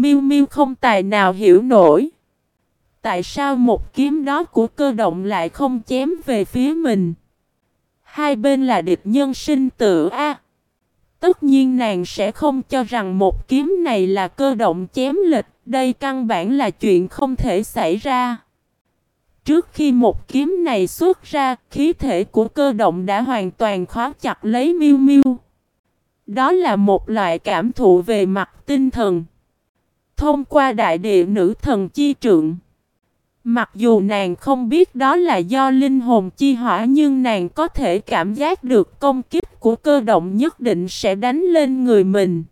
Miu Miu không tài nào hiểu nổi. Tại sao một kiếm đó của cơ động lại không chém về phía mình? Hai bên là địch nhân sinh tử A. Tất nhiên nàng sẽ không cho rằng một kiếm này là cơ động chém lịch. Đây căn bản là chuyện không thể xảy ra. Trước khi một kiếm này xuất ra, khí thể của cơ động đã hoàn toàn khóa chặt lấy Miu Miu. Đó là một loại cảm thụ về mặt tinh thần. Thông qua đại địa nữ thần chi trượng. Mặc dù nàng không biết đó là do linh hồn chi hỏa nhưng nàng có thể cảm giác được công kích của cơ động nhất định sẽ đánh lên người mình.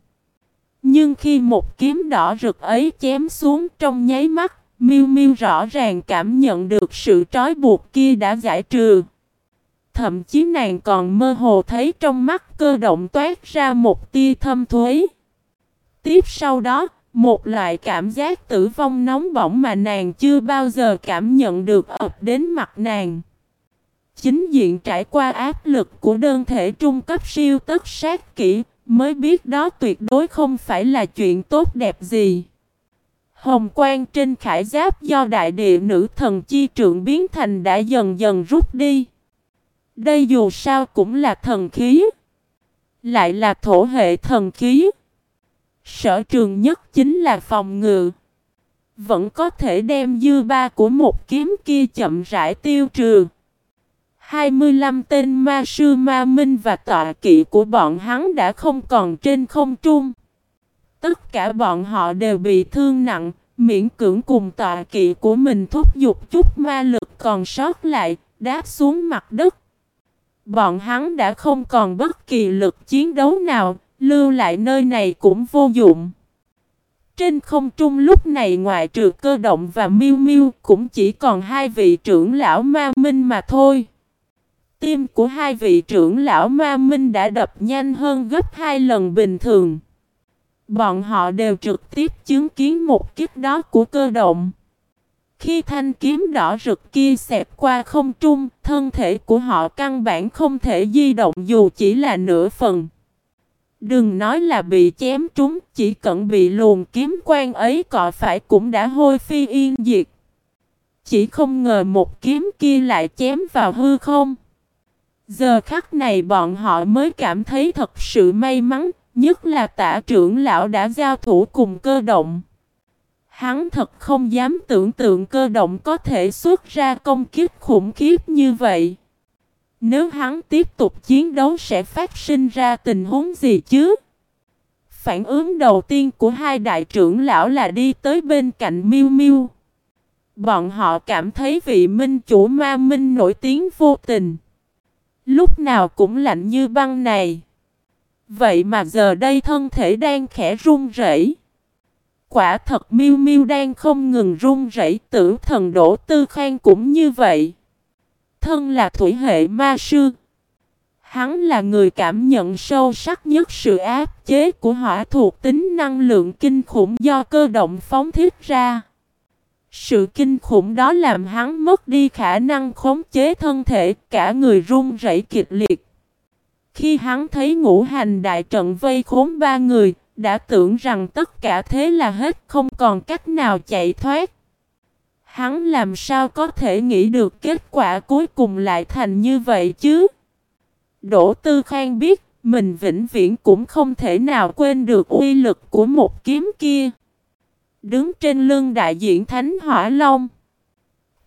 Nhưng khi một kiếm đỏ rực ấy chém xuống trong nháy mắt, Miu Miu rõ ràng cảm nhận được sự trói buộc kia đã giải trừ. Thậm chí nàng còn mơ hồ thấy trong mắt cơ động toát ra một tia thâm thuế. Tiếp sau đó, một loại cảm giác tử vong nóng bỏng mà nàng chưa bao giờ cảm nhận được ập đến mặt nàng. Chính diện trải qua áp lực của đơn thể trung cấp siêu tất sát kỹ, mới biết đó tuyệt đối không phải là chuyện tốt đẹp gì. Hồng quang trên khải giáp do đại địa nữ thần chi trượng biến thành đã dần dần rút đi. Đây dù sao cũng là thần khí. Lại là thổ hệ thần khí. Sở trường nhất chính là phòng ngự. Vẫn có thể đem dư ba của một kiếm kia chậm rãi tiêu trừ. 25 tên ma sư ma minh và tọa kỵ của bọn hắn đã không còn trên không trung. Tất cả bọn họ đều bị thương nặng, miễn cưỡng cùng tọa kỵ của mình thúc giục chút ma lực còn sót lại, đáp xuống mặt đất. Bọn hắn đã không còn bất kỳ lực chiến đấu nào, lưu lại nơi này cũng vô dụng. Trên không trung lúc này ngoại trừ cơ động và miêu miêu cũng chỉ còn hai vị trưởng lão ma minh mà thôi. Tim của hai vị trưởng lão ma minh đã đập nhanh hơn gấp hai lần bình thường. Bọn họ đều trực tiếp chứng kiến một kiếp đó của cơ động. Khi thanh kiếm đỏ rực kia xẹp qua không trung, thân thể của họ căn bản không thể di động dù chỉ là nửa phần. Đừng nói là bị chém trúng, chỉ cần bị luồn kiếm quan ấy cọ phải cũng đã hôi phi yên diệt. Chỉ không ngờ một kiếm kia lại chém vào hư không. Giờ khắc này bọn họ mới cảm thấy thật sự may mắn, nhất là tả trưởng lão đã giao thủ cùng cơ động. Hắn thật không dám tưởng tượng cơ động có thể xuất ra công kiếp khủng khiếp như vậy. Nếu hắn tiếp tục chiến đấu sẽ phát sinh ra tình huống gì chứ? Phản ứng đầu tiên của hai đại trưởng lão là đi tới bên cạnh Miu Miu. Bọn họ cảm thấy vị minh chủ ma minh nổi tiếng vô tình. Lúc nào cũng lạnh như băng này. Vậy mà giờ đây thân thể đang khẽ run rẩy. Quả thật Miu Miu đang không ngừng run rẩy, tử thần Đỗ Tư Khang cũng như vậy. Thân là thủy hệ ma sư. Hắn là người cảm nhận sâu sắc nhất sự áp chế của hỏa thuộc tính năng lượng kinh khủng do cơ động phóng thiết ra. Sự kinh khủng đó làm hắn mất đi khả năng khống chế thân thể, cả người run rẩy kịch liệt. Khi hắn thấy ngũ hành đại trận vây khốn ba người, đã tưởng rằng tất cả thế là hết không còn cách nào chạy thoát. Hắn làm sao có thể nghĩ được kết quả cuối cùng lại thành như vậy chứ? Đỗ Tư Khang biết, mình vĩnh viễn cũng không thể nào quên được uy lực của một kiếm kia. Đứng trên lưng đại diện Thánh Hỏa Long.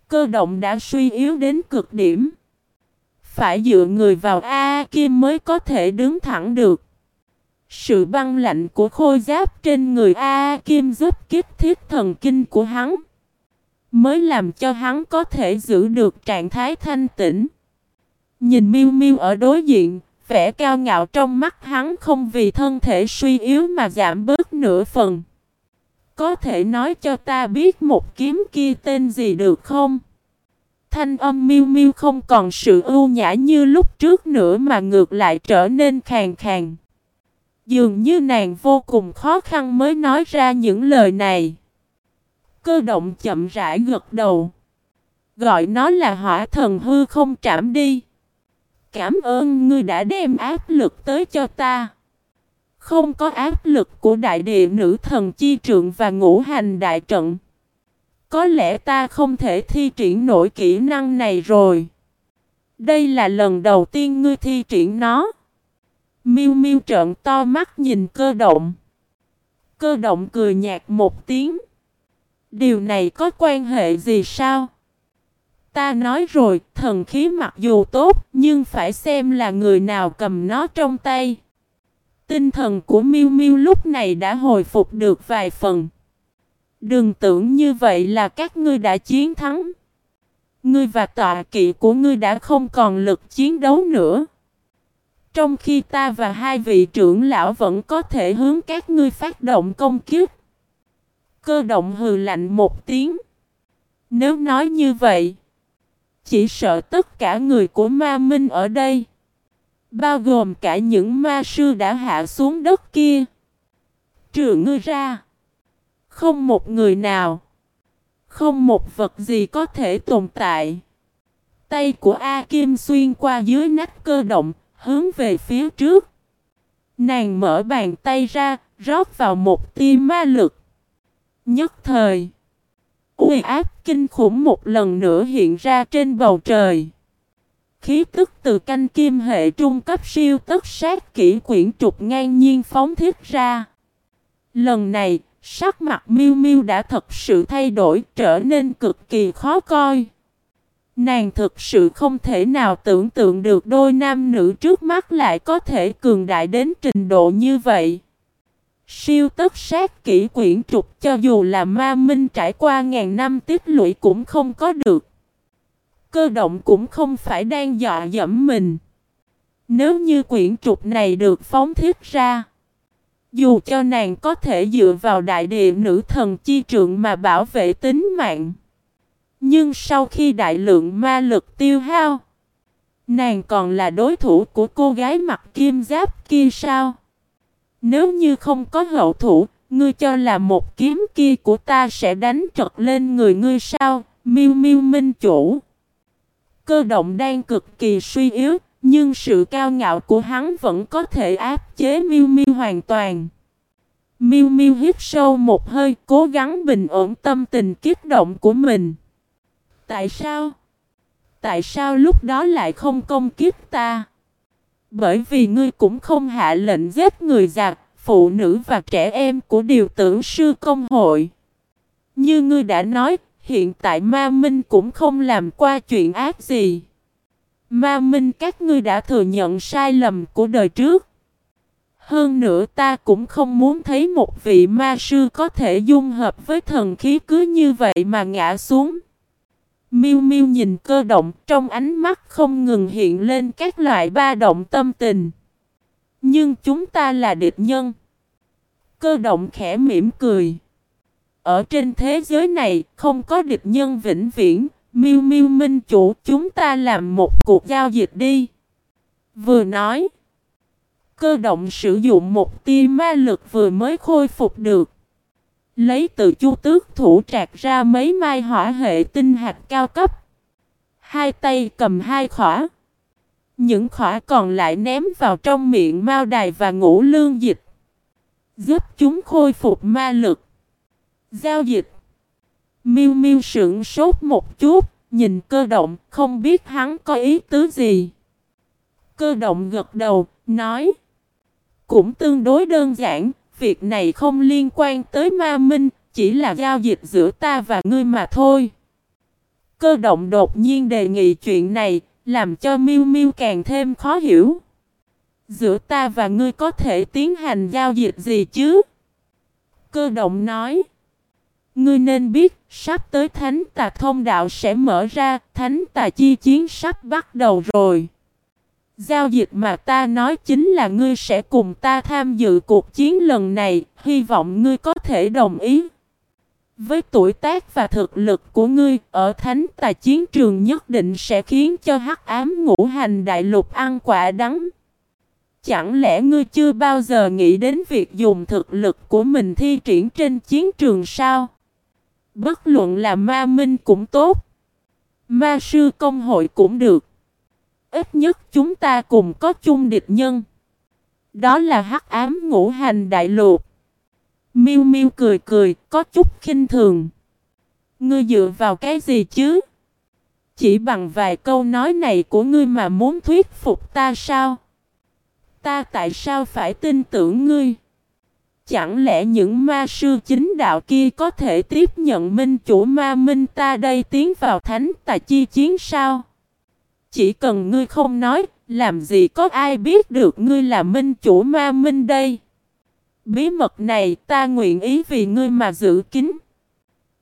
Cơ động đã suy yếu đến cực điểm. Phải dựa người vào A Kim mới có thể đứng thẳng được. Sự băng lạnh của khôi giáp trên người A Kim giúp kích thiết thần kinh của hắn. Mới làm cho hắn có thể giữ được trạng thái thanh tĩnh. Nhìn miêu miêu ở đối diện, vẻ cao ngạo trong mắt hắn không vì thân thể suy yếu mà giảm bớt nửa phần. Có thể nói cho ta biết một kiếm kia tên gì được không? Thanh âm miêu miêu không còn sự ưu nhã như lúc trước nữa mà ngược lại trở nên khàn khàn. Dường như nàng vô cùng khó khăn mới nói ra những lời này. Cơ động chậm rãi gật đầu. Gọi nó là hỏa thần hư không trảm đi. Cảm ơn ngươi đã đem áp lực tới cho ta. Không có áp lực của đại địa nữ thần chi trượng và ngũ hành đại trận. Có lẽ ta không thể thi triển nổi kỹ năng này rồi. Đây là lần đầu tiên ngươi thi triển nó. Miu Miu trợn to mắt nhìn cơ động. Cơ động cười nhạt một tiếng. Điều này có quan hệ gì sao? Ta nói rồi, thần khí mặc dù tốt, nhưng phải xem là người nào cầm nó trong tay. Tinh thần của Miu Miu lúc này đã hồi phục được vài phần. Đừng tưởng như vậy là các ngươi đã chiến thắng. Ngươi và tọa kỵ của ngươi đã không còn lực chiến đấu nữa. Trong khi ta và hai vị trưởng lão vẫn có thể hướng các ngươi phát động công kiếp. Cơ động hừ lạnh một tiếng. Nếu nói như vậy, chỉ sợ tất cả người của ma minh ở đây, bao gồm cả những ma sư đã hạ xuống đất kia, trừ ngươi ra, không một người nào, không một vật gì có thể tồn tại. Tay của A Kim xuyên qua dưới nách cơ động, hướng về phía trước. Nàng mở bàn tay ra, rót vào một tia ma lực. Nhất thời, uy áp kinh khủng một lần nữa hiện ra trên bầu trời. Khí tức từ canh kim hệ trung cấp siêu tất sát kỹ quyển trục ngang nhiên phóng thiết ra. Lần này, sắc mặt miêu miêu đã thật sự thay đổi trở nên cực kỳ khó coi. Nàng thực sự không thể nào tưởng tượng được đôi nam nữ trước mắt lại có thể cường đại đến trình độ như vậy. Siêu tất sát kỹ quyển trục cho dù là ma minh trải qua ngàn năm tích lũy cũng không có được. Cơ động cũng không phải đang dọa dẫm mình. Nếu như quyển trục này được phóng thiết ra. Dù cho nàng có thể dựa vào đại địa nữ thần chi trượng mà bảo vệ tính mạng. Nhưng sau khi đại lượng ma lực tiêu hao. Nàng còn là đối thủ của cô gái mặc kim giáp kia sao? Nếu như không có hậu thủ, ngươi cho là một kiếm kia của ta sẽ đánh trật lên người ngươi sao? Miêu Miêu Minh chủ. Cơ động đang cực kỳ suy yếu, nhưng sự cao ngạo của hắn vẫn có thể áp chế Miêu Miêu hoàn toàn. Miêu Miêu hít sâu một hơi, cố gắng bình ổn tâm tình kích động của mình. Tại sao? Tại sao lúc đó lại không công kiếp ta? Bởi vì ngươi cũng không hạ lệnh giết người giặc, phụ nữ và trẻ em của điều tưởng sư công hội. Như ngươi đã nói, hiện tại ma minh cũng không làm qua chuyện ác gì. Ma minh các ngươi đã thừa nhận sai lầm của đời trước. Hơn nữa ta cũng không muốn thấy một vị ma sư có thể dung hợp với thần khí cứ như vậy mà ngã xuống. Miu Miu nhìn cơ động, trong ánh mắt không ngừng hiện lên các loại ba động tâm tình. Nhưng chúng ta là địch nhân. Cơ động khẽ mỉm cười. Ở trên thế giới này, không có địch nhân vĩnh viễn. Miu Miu minh chủ, chúng ta làm một cuộc giao dịch đi. Vừa nói. Cơ động sử dụng một tia ma lực vừa mới khôi phục được. Lấy từ chu tước thủ trạc ra mấy mai hỏa hệ tinh hạt cao cấp. Hai tay cầm hai khỏa. Những khỏa còn lại ném vào trong miệng mao đài và ngũ lương dịch. Giúp chúng khôi phục ma lực. Giao dịch. Miu Miu sững sốt một chút, nhìn cơ động, không biết hắn có ý tứ gì. Cơ động gật đầu, nói. Cũng tương đối đơn giản, việc này không liên quan tới ma minh, chỉ là giao dịch giữa ta và ngươi mà thôi. Cơ động đột nhiên đề nghị chuyện này, làm cho Miu Miu càng thêm khó hiểu. Giữa ta và ngươi có thể tiến hành giao dịch gì chứ? Cơ động nói. Ngươi nên biết, sắp tới thánh tà thông đạo sẽ mở ra, thánh tà chi chiến sắp bắt đầu rồi. Giao dịch mà ta nói chính là ngươi sẽ cùng ta tham dự cuộc chiến lần này, hy vọng ngươi có thể đồng ý. Với tuổi tác và thực lực của ngươi, ở thánh tài chiến trường nhất định sẽ khiến cho hắc ám ngũ hành đại lục ăn quả đắng. Chẳng lẽ ngươi chưa bao giờ nghĩ đến việc dùng thực lực của mình thi triển trên chiến trường sao? Bất luận là ma minh cũng tốt, ma sư công hội cũng được. Ít nhất chúng ta cùng có chung địch nhân. Đó là hắc ám ngũ hành đại lục. Miu Miu cười cười, có chút khinh thường. Ngươi dựa vào cái gì chứ? Chỉ bằng vài câu nói này của ngươi mà muốn thuyết phục ta sao? Ta tại sao phải tin tưởng ngươi? Chẳng lẽ những ma sư chính đạo kia có thể tiếp nhận minh chủ ma minh ta đây tiến vào thánh tà chi chiến sao? Chỉ cần ngươi không nói, làm gì có ai biết được ngươi là minh chủ ma minh đây? Bí mật này ta nguyện ý vì ngươi mà giữ kín.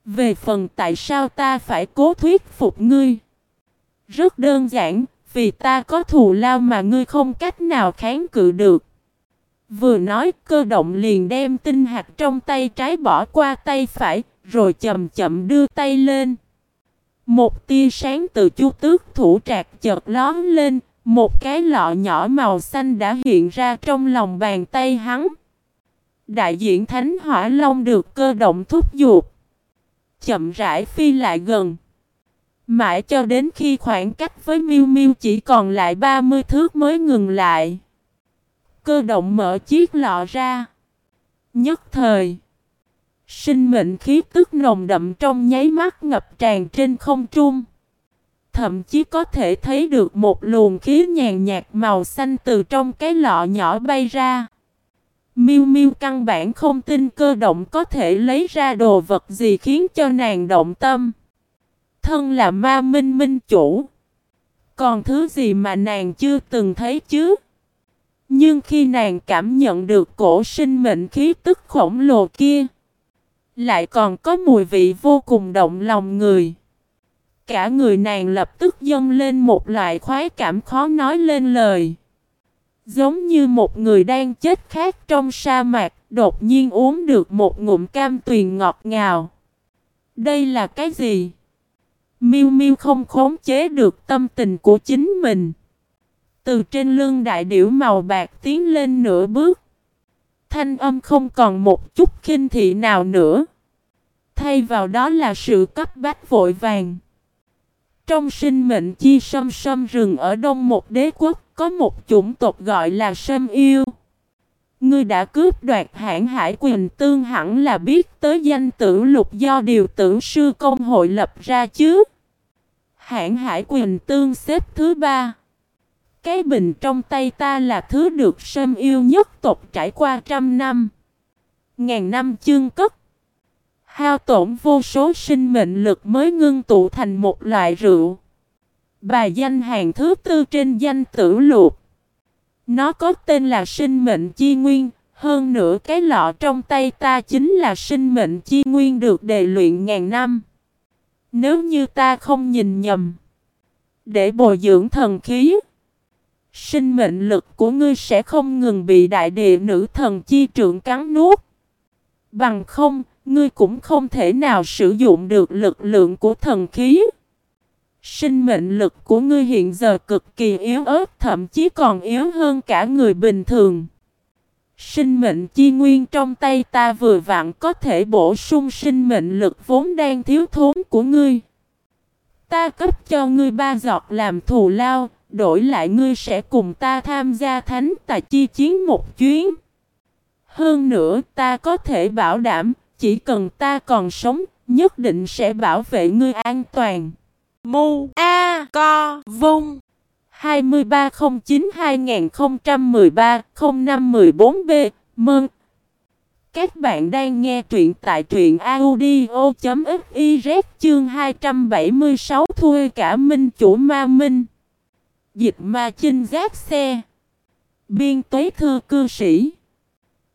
Về phần tại sao ta phải cố thuyết phục ngươi? Rất đơn giản, vì ta có thù lao mà ngươi không cách nào kháng cự được. Vừa nói cơ động liền đem tinh hạt trong tay trái bỏ qua tay phải, rồi chậm chậm đưa tay lên. Một tia sáng từ chu tước thủ trạc chợt lón lên, một cái lọ nhỏ màu xanh đã hiện ra trong lòng bàn tay hắn. Đại diện Thánh Hỏa Long được cơ động thúc giục. Chậm rãi phi lại gần. Mãi cho đến khi khoảng cách với Miu Miu chỉ còn lại 30 thước mới ngừng lại. Cơ động mở chiếc lọ ra. Nhất thời. Sinh mệnh khí tức nồng đậm trong nháy mắt ngập tràn trên không trung. Thậm chí có thể thấy được một luồng khí nhàn nhạt màu xanh từ trong cái lọ nhỏ bay ra. Miu Miu căn bản không tin cơ động có thể lấy ra đồ vật gì khiến cho nàng động tâm. Thân là ma minh minh chủ. Còn thứ gì mà nàng chưa từng thấy chứ? Nhưng khi nàng cảm nhận được cổ sinh mệnh khí tức khổng lồ kia, lại còn có mùi vị vô cùng động lòng người. Cả người nàng lập tức dâng lên một loại khoái cảm khó nói lên lời. Giống như một người đang chết khát trong sa mạc, đột nhiên uống được một ngụm cam tuyền ngọt ngào. Đây là cái gì? Miu Miu không khống chế được tâm tình của chính mình. Từ trên lưng đại điểu màu bạc tiến lên nửa bước. Thanh âm không còn một chút khinh thị nào nữa. Thay vào đó là sự cấp bách vội vàng. Trong sinh mệnh chi sâm sâm rừng ở đông một đế quốc, có một chủng tộc gọi là sâm yêu. Ngươi đã cướp đoạt hãng hải quyền tương hẳn là biết tới danh tử lục do điều tử sư công hội lập ra chứ. Hãng hải quyền tương xếp thứ ba. Cái bình trong tay ta là thứ được sâm yêu nhất tộc trải qua trăm năm. Ngàn năm chương cất. Hao tổn vô số sinh mệnh lực mới ngưng tụ thành một loại rượu. Bài danh hàng thứ tư trên danh tử lục. Nó có tên là sinh mệnh chi nguyên, hơn nữa cái lọ trong tay ta chính là sinh mệnh chi nguyên được đề luyện ngàn năm. Nếu như ta không nhìn nhầm, để bồi dưỡng thần khí, sinh mệnh lực của ngươi sẽ không ngừng bị đại địa nữ thần chi trượng cắn nuốt. Bằng không, ngươi cũng không thể nào sử dụng được lực lượng của thần khí. Sinh mệnh lực của ngươi hiện giờ cực kỳ yếu ớt, thậm chí còn yếu hơn cả người bình thường. Sinh mệnh chi nguyên trong tay ta vừa vặn có thể bổ sung sinh mệnh lực vốn đang thiếu thốn của ngươi. Ta cấp cho ngươi ba giọt làm thù lao, đổi lại ngươi sẽ cùng ta tham gia thánh tà chi chiến một chuyến. Hơn nữa ta có thể bảo đảm, chỉ cần ta còn sống, nhất định sẽ bảo vệ ngươi an toàn. Mu A Co Vung 2309-2013-0514B Mơn Các bạn đang nghe truyện tại truyện audio.fiz chương 276 Thuê cả minh chủ ma minh Dịch ma chinh giáp xe Biên tuế thư cư sĩ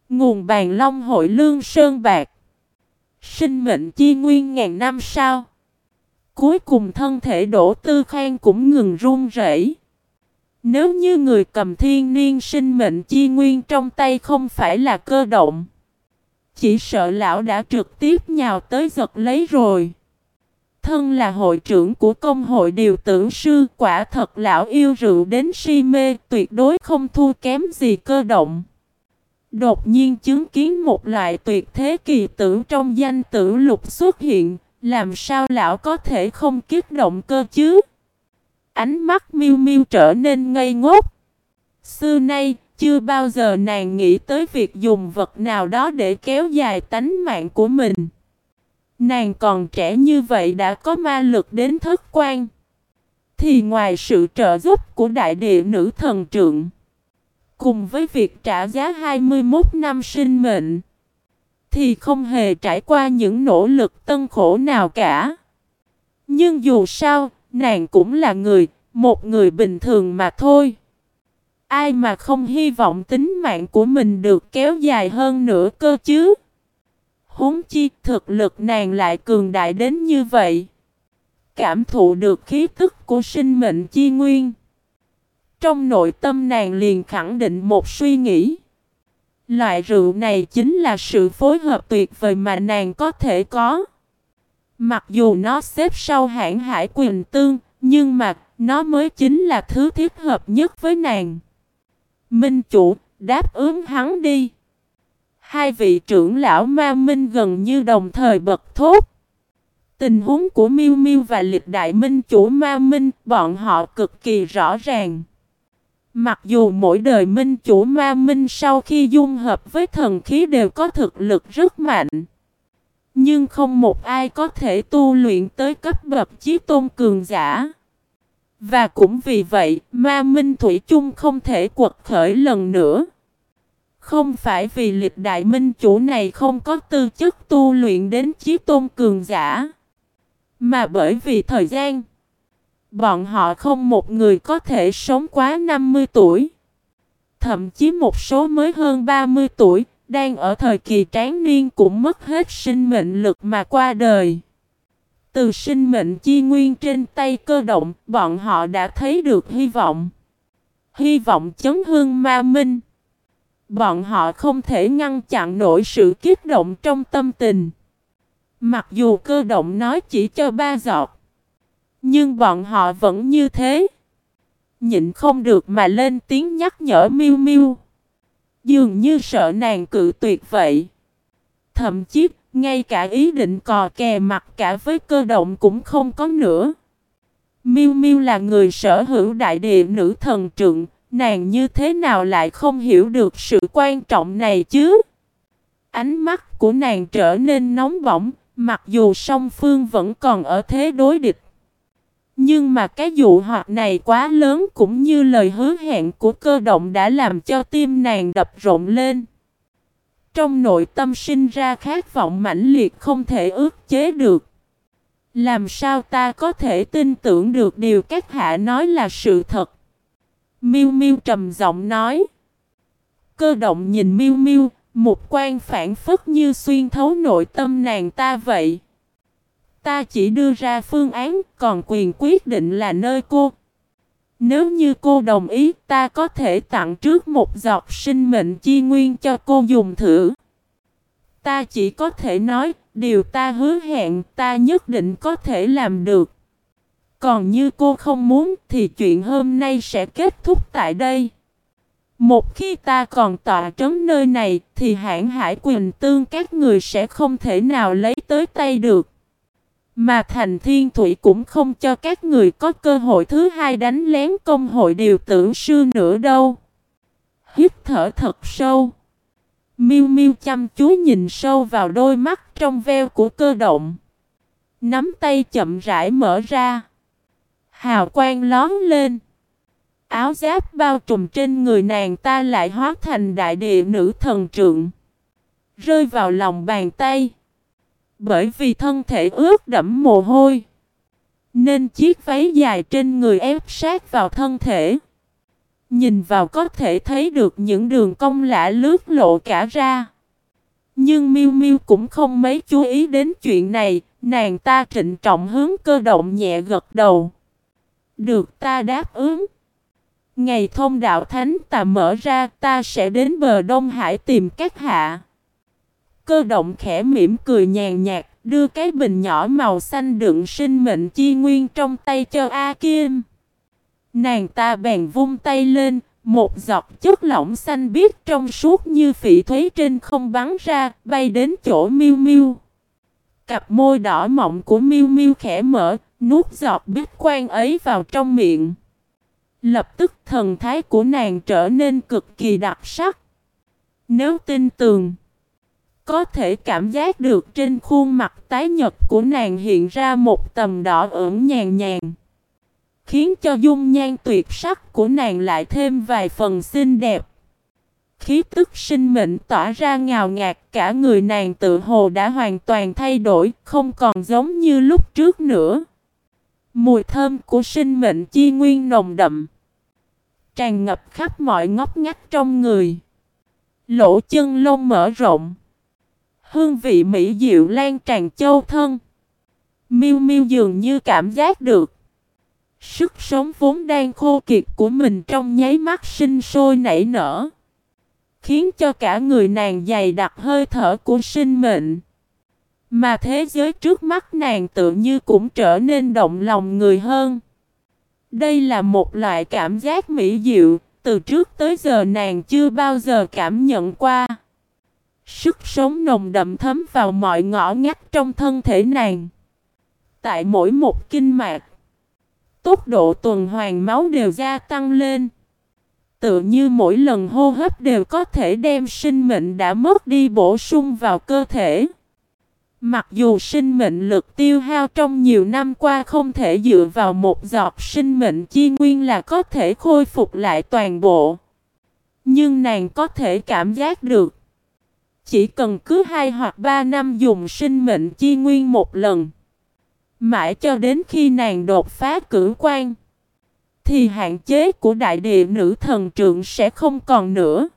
Nguồn bàn long hội lương sơn bạc Sinh mệnh chi nguyên ngàn năm sau Cuối cùng thân thể đổ tư khang cũng ngừng run rẩy. Nếu như người cầm thiên niên sinh mệnh chi nguyên trong tay không phải là cơ động. Chỉ sợ lão đã trực tiếp nhào tới giật lấy rồi. Thân là hội trưởng của công hội điều tử sư quả thật lão yêu rượu đến si mê tuyệt đối không thua kém gì cơ động. Đột nhiên chứng kiến một loại tuyệt thế kỳ tử trong danh tử lục xuất hiện, làm sao lão có thể không kiếp động cơ chứ? Ánh mắt miêu miêu trở nên ngây ngốc. Xưa nay, chưa bao giờ nàng nghĩ tới việc dùng vật nào đó để kéo dài tánh mạng của mình. Nàng còn trẻ như vậy đã có ma lực đến thất quan. Thì ngoài sự trợ giúp của đại địa nữ thần trượng, cùng với việc trả giá 21 năm sinh mệnh, thì không hề trải qua những nỗ lực tân khổ nào cả. Nhưng dù sao, nàng cũng là người, một người bình thường mà thôi. Ai mà không hy vọng tính mạng của mình được kéo dài hơn nữa cơ chứ? Huống chi thực lực nàng lại cường đại đến như vậy. Cảm thụ được khí tức của sinh mệnh chi nguyên. Trong nội tâm nàng liền khẳng định một suy nghĩ. Loại rượu này chính là sự phối hợp tuyệt vời mà nàng có thể có. Mặc dù nó xếp sau hãng hải quyền tương, nhưng mà nó mới chính là thứ thiết hợp nhất với nàng. Minh chủ, đáp ứng hắn đi. Hai vị trưởng lão ma minh gần như đồng thời bật thốt. Tình huống của Miêu Miêu và lịch đại minh chủ ma minh, bọn họ cực kỳ rõ ràng. Mặc dù mỗi đời minh chủ ma minh sau khi dung hợp với thần khí đều có thực lực rất mạnh. Nhưng không một ai có thể tu luyện tới cấp bậc chí tôn cường giả. Và cũng vì vậy, ma minh thủy chung không thể quật khởi lần nữa. Không phải vì lịch đại minh chủ này không có tư chất tu luyện đến chí tôn cường giả. Mà bởi vì thời gian. Bọn họ không một người có thể sống quá 50 tuổi. Thậm chí một số mới hơn 30 tuổi, đang ở thời kỳ tráng niên cũng mất hết sinh mệnh lực mà qua đời. Từ sinh mệnh chi nguyên trên tay cơ động, bọn họ đã thấy được hy vọng. Hy vọng chấn hương ma minh. Bọn họ không thể ngăn chặn nổi sự kích động trong tâm tình. Mặc dù cơ động nói chỉ cho ba giọt. Nhưng bọn họ vẫn như thế. Nhịn không được mà lên tiếng nhắc nhở miêu miêu. Dường như sợ nàng cự tuyệt vậy. Thậm chí, ngay cả ý định cò kè mặt cả với cơ động cũng không có nữa. Miêu Miêu là người sở hữu đại địa nữ thần trượng, nàng như thế nào lại không hiểu được sự quan trọng này chứ? Ánh mắt của nàng trở nên nóng bỏng, mặc dù song phương vẫn còn ở thế đối địch. Nhưng mà cái dụ hoạt này quá lớn cũng như lời hứa hẹn của cơ động đã làm cho tim nàng đập rộn lên. Trong nội tâm sinh ra khát vọng mãnh liệt không thể ước chế được. Làm sao ta có thể tin tưởng được điều các hạ nói là sự thật? Miu Miu trầm giọng nói. Cơ động nhìn Miu Miu, một quan phản phất như xuyên thấu nội tâm nàng ta vậy. Ta chỉ đưa ra phương án, còn quyền quyết định là nơi cô. Nếu như cô đồng ý, ta có thể tặng trước một giọt sinh mệnh chi nguyên cho cô dùng thử. Ta chỉ có thể nói, điều ta hứa hẹn, ta nhất định có thể làm được. Còn như cô không muốn, thì chuyện hôm nay sẽ kết thúc tại đây. Một khi ta còn tọa trấn nơi này, thì hãng hải quyền tương các người sẽ không thể nào lấy tới tay được. Mà thành thiên thủy cũng không cho các người có cơ hội thứ hai đánh lén công hội điều tưởng sư nữa đâu. Hít thở thật sâu. Miu Miu chăm chú nhìn sâu vào đôi mắt trong veo của cơ động. Nắm tay chậm rãi mở ra. Hào quang lón lên. Áo giáp bao trùm trên người nàng ta lại hóa thành đại địa nữ thần trượng. Rơi vào lòng bàn tay. Bởi vì thân thể ướt đẫm mồ hôi. Nên chiếc váy dài trên người ép sát vào thân thể. Nhìn vào có thể thấy được những đường cong lạ lướt lộ cả ra. Nhưng Miu Miu cũng không mấy chú ý đến chuyện này, nàng ta trịnh trọng hướng cơ động nhẹ gật đầu. Được ta đáp ứng. Ngày thông đạo thánh ta mở ra ta sẽ đến bờ Đông Hải tìm các hạ. Cơ động khẽ mỉm cười nhàn nhạt, đưa cái bình nhỏ màu xanh đựng sinh mệnh chi nguyên trong tay cho A Kim. Nàng ta bèn vung tay lên, một giọt chất lỏng xanh biếc trong suốt như phỉ thuế trên không bắn ra, bay đến chỗ Miu Miu. Cặp môi đỏ mọng của Miu Miu khẽ mở, nuốt giọt biết quan ấy vào trong miệng. Lập tức thần thái của nàng trở nên cực kỳ đặc sắc. Nếu tin tường, có thể cảm giác được trên khuôn mặt tái nhật của nàng hiện ra một tầm đỏ ửng nhàn nhàn. Khiến cho dung nhan tuyệt sắc của nàng lại thêm vài phần xinh đẹp. Khí tức sinh mệnh tỏa ra ngào ngạt cả người nàng tự hồ đã hoàn toàn thay đổi, không còn giống như lúc trước nữa. Mùi thơm của sinh mệnh chi nguyên nồng đậm. Tràn ngập khắp mọi ngóc ngách trong người. Lỗ chân lông mở rộng. Hương vị mỹ diệu lan tràn châu thân. Miêu miêu dường như cảm giác được. Sức sống vốn đang khô kiệt của mình trong nháy mắt sinh sôi nảy nở. Khiến cho cả người nàng dày đặc hơi thở của sinh mệnh. Mà thế giới trước mắt nàng tự như cũng trở nên động lòng người hơn. Đây là một loại cảm giác mỹ diệu, từ trước tới giờ nàng chưa bao giờ cảm nhận qua. Sức sống nồng đậm thấm vào mọi ngõ ngách trong thân thể nàng. Tại mỗi một kinh mạch, tốc độ tuần hoàn máu đều gia tăng lên. Tự như mỗi lần hô hấp đều có thể đem sinh mệnh đã mất đi bổ sung vào cơ thể. Mặc dù sinh mệnh lực tiêu hao trong nhiều năm qua không thể dựa vào một giọt sinh mệnh chi nguyên là có thể khôi phục lại toàn bộ. Nhưng nàng có thể cảm giác được. Chỉ cần cứ 2 hoặc 3 năm dùng sinh mệnh chi nguyên một lần. Mãi cho đến khi nàng đột phá cử quan. Thì hạn chế của đại địa nữ thần trượng sẽ không còn nữa.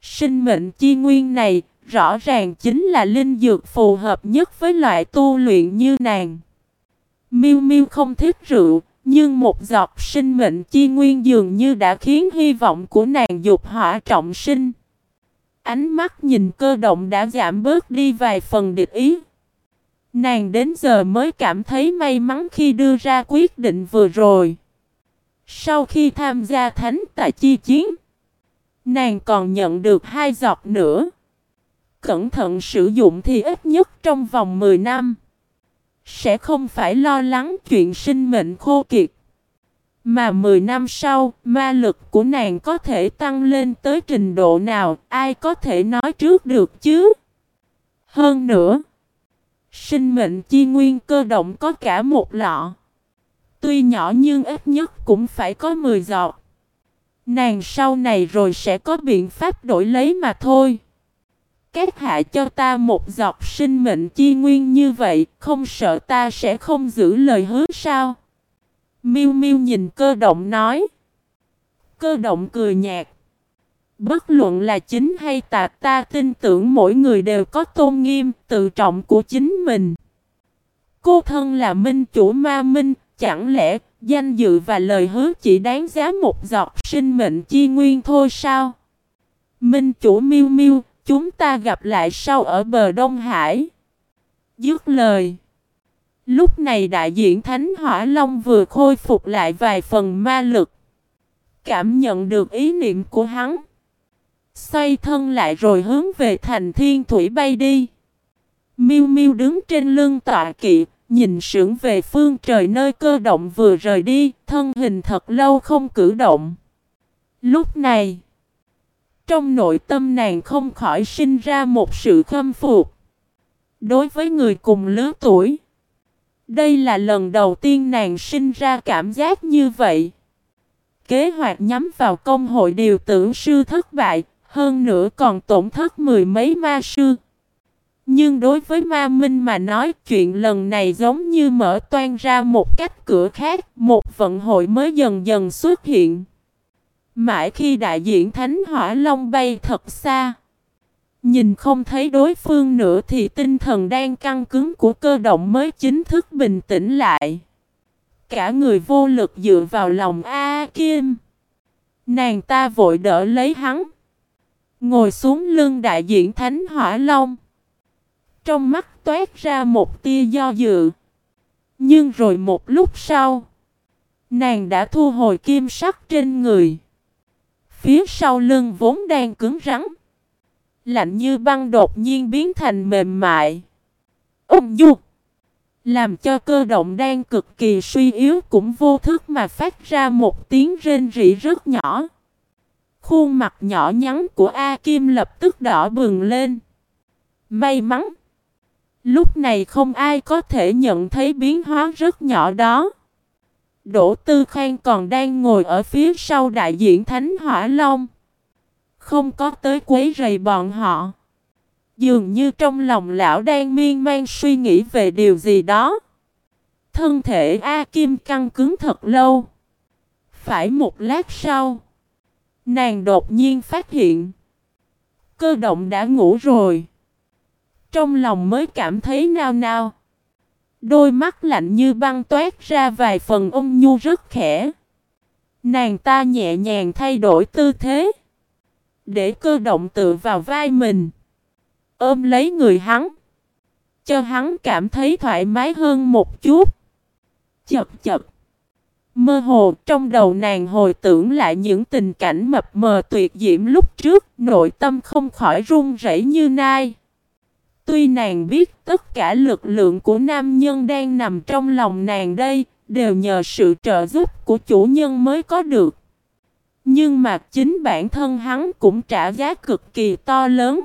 Sinh mệnh chi nguyên này rõ ràng chính là linh dược phù hợp nhất với loại tu luyện như nàng. Miu Miu không thích rượu, nhưng một giọt sinh mệnh chi nguyên dường như đã khiến hy vọng của nàng dục hỏa trọng sinh. Ánh mắt nhìn cơ động đã giảm bớt đi vài phần địch ý. Nàng đến giờ mới cảm thấy may mắn khi đưa ra quyết định vừa rồi. Sau khi tham gia thánh tại chi chiến, nàng còn nhận được hai giọt nữa. Cẩn thận sử dụng thì ít nhất trong vòng 10 năm. Sẽ không phải lo lắng chuyện sinh mệnh khô kiệt. Mà 10 năm sau, ma lực của nàng có thể tăng lên tới trình độ nào, ai có thể nói trước được chứ? Hơn nữa, sinh mệnh chi nguyên cơ động có cả một lọ. Tuy nhỏ nhưng ít nhất cũng phải có 10 giọt. Nàng sau này rồi sẽ có biện pháp đổi lấy mà thôi. Các hạ cho ta một giọt sinh mệnh chi nguyên như vậy, không sợ ta sẽ không giữ lời hứa sao? Miu Miu nhìn cơ động nói. Cơ động cười nhạt. Bất luận là chính hay tà ta tin tưởng mỗi người đều có tôn nghiêm, tự trọng của chính mình. Cô thân là minh chủ ma minh, chẳng lẽ danh dự và lời hứa chỉ đáng giá một giọt sinh mệnh chi nguyên thôi sao? Minh chủ miêu miêu, chúng ta gặp lại sau ở bờ Đông Hải. Dứt lời. Lúc này đại diện Thánh Hỏa Long vừa khôi phục lại vài phần ma lực. Cảm nhận được ý niệm của hắn. Xoay thân lại rồi hướng về thành thiên thủy bay đi. Miu Miu đứng trên lưng tọa kỵ, nhìn sững về phương trời nơi cơ động vừa rời đi, thân hình thật lâu không cử động. Lúc này, trong nội tâm nàng không khỏi sinh ra một sự khâm phục. Đối với người cùng lứa tuổi, đây là lần đầu tiên nàng sinh ra cảm giác như vậy. Kế hoạch nhắm vào công hội điều tưởng sư thất bại, hơn nữa còn tổn thất mười mấy ma sư. Nhưng đối với ma minh mà nói chuyện lần này giống như mở toan ra một cách cửa khác, một vận hội mới dần dần xuất hiện. Mãi khi đại diện Thánh Hỏa Long bay thật xa, nhìn không thấy đối phương nữa thì tinh thần đang căng cứng của cơ động mới chính thức bình tĩnh lại. Cả người vô lực dựa vào lòng A Kim. Nàng ta vội đỡ lấy hắn. Ngồi xuống lưng đại diện Thánh Hỏa Long. Trong mắt toát ra một tia do dự. Nhưng rồi một lúc sau, nàng đã thu hồi kim sắc trên người. Phía sau lưng vốn đang cứng rắn. Lạnh như băng đột nhiên biến thành mềm mại. Ung dung. Làm cho cơ động đang cực kỳ suy yếu cũng vô thức mà phát ra một tiếng rên rỉ rất nhỏ. Khuôn mặt nhỏ nhắn của A Kim lập tức đỏ bừng lên. May mắn. Lúc này không ai có thể nhận thấy biến hóa rất nhỏ đó. Đỗ Tư Khang còn đang ngồi ở phía sau đại diện Thánh Hỏa Long. Không có tới quấy rầy bọn họ. Dường như trong lòng lão đang miên man suy nghĩ về điều gì đó. Thân thể A Kim căng cứng thật lâu. Phải một lát sau. Nàng đột nhiên phát hiện. Cơ động đã ngủ rồi. Trong lòng mới cảm thấy nao nao. Đôi mắt lạnh như băng toát ra vài phần ung nhu rất khẽ. Nàng ta nhẹ nhàng thay đổi tư thế. Để cơ động tự vào vai mình. Ôm lấy người hắn. Cho hắn cảm thấy thoải mái hơn một chút. Chập chập. Mơ hồ trong đầu nàng hồi tưởng lại những tình cảnh mập mờ tuyệt diễm lúc trước, nội tâm không khỏi run rẩy như nai. Tuy nàng biết tất cả lực lượng của nam nhân đang nằm trong lòng nàng đây, đều nhờ sự trợ giúp của chủ nhân mới có được. Nhưng mà chính bản thân hắn cũng trả giá cực kỳ to lớn.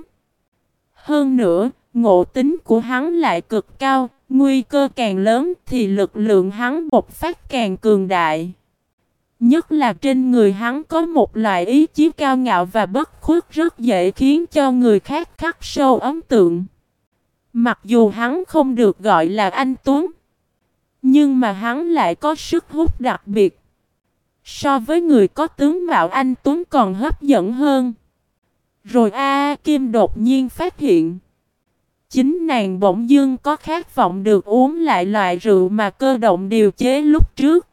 Hơn nữa, ngộ tính của hắn lại cực cao, nguy cơ càng lớn thì lực lượng hắn bộc phát càng cường đại. Nhất là trên người hắn có một loại ý chí cao ngạo và bất khuất rất dễ khiến cho người khác khắc sâu ấn tượng. Mặc dù hắn không được gọi là anh Tuấn, nhưng mà hắn lại có sức hút đặc biệt. So với người có tướng mạo anh Tuấn còn hấp dẫn hơn. Rồi A, Kim đột nhiên phát hiện. Chính nàng bỗng dưng có khát vọng được uống lại loại rượu mà cơ động điều chế lúc trước.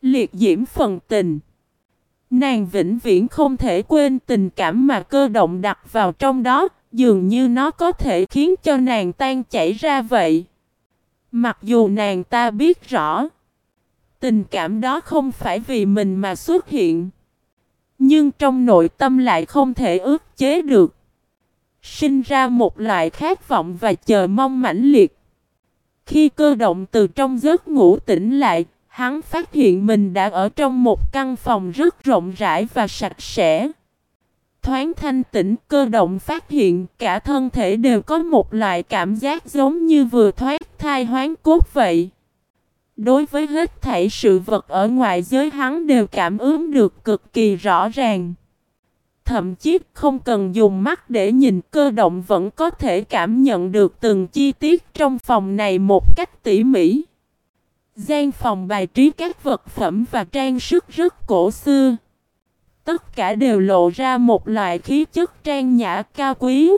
Liệt diễm phần tình. Nàng vĩnh viễn không thể quên tình cảm mà cơ động đặt vào trong đó, dường như nó có thể khiến cho nàng tan chảy ra vậy. Mặc dù nàng ta biết rõ, tình cảm đó không phải vì mình mà xuất hiện. Nhưng trong nội tâm lại không thể ước chế được. Sinh ra một loại khát vọng và chờ mong mãnh liệt. Khi cơ động từ trong giấc ngủ tỉnh lại, hắn phát hiện mình đã ở trong một căn phòng rất rộng rãi và sạch sẽ. Thoáng thanh tĩnh, cơ động phát hiện cả thân thể đều có một loại cảm giác giống như vừa thoát thai hoán cốt vậy. Đối với hết thảy sự vật ở ngoài giới hắn đều cảm ứng được cực kỳ rõ ràng. Thậm chí không cần dùng mắt để nhìn, cơ động vẫn có thể cảm nhận được từng chi tiết trong phòng này một cách tỉ mỉ. Gian phòng bài trí các vật phẩm và trang sức rất cổ xưa. Tất cả đều lộ ra một loại khí chất trang nhã cao quý.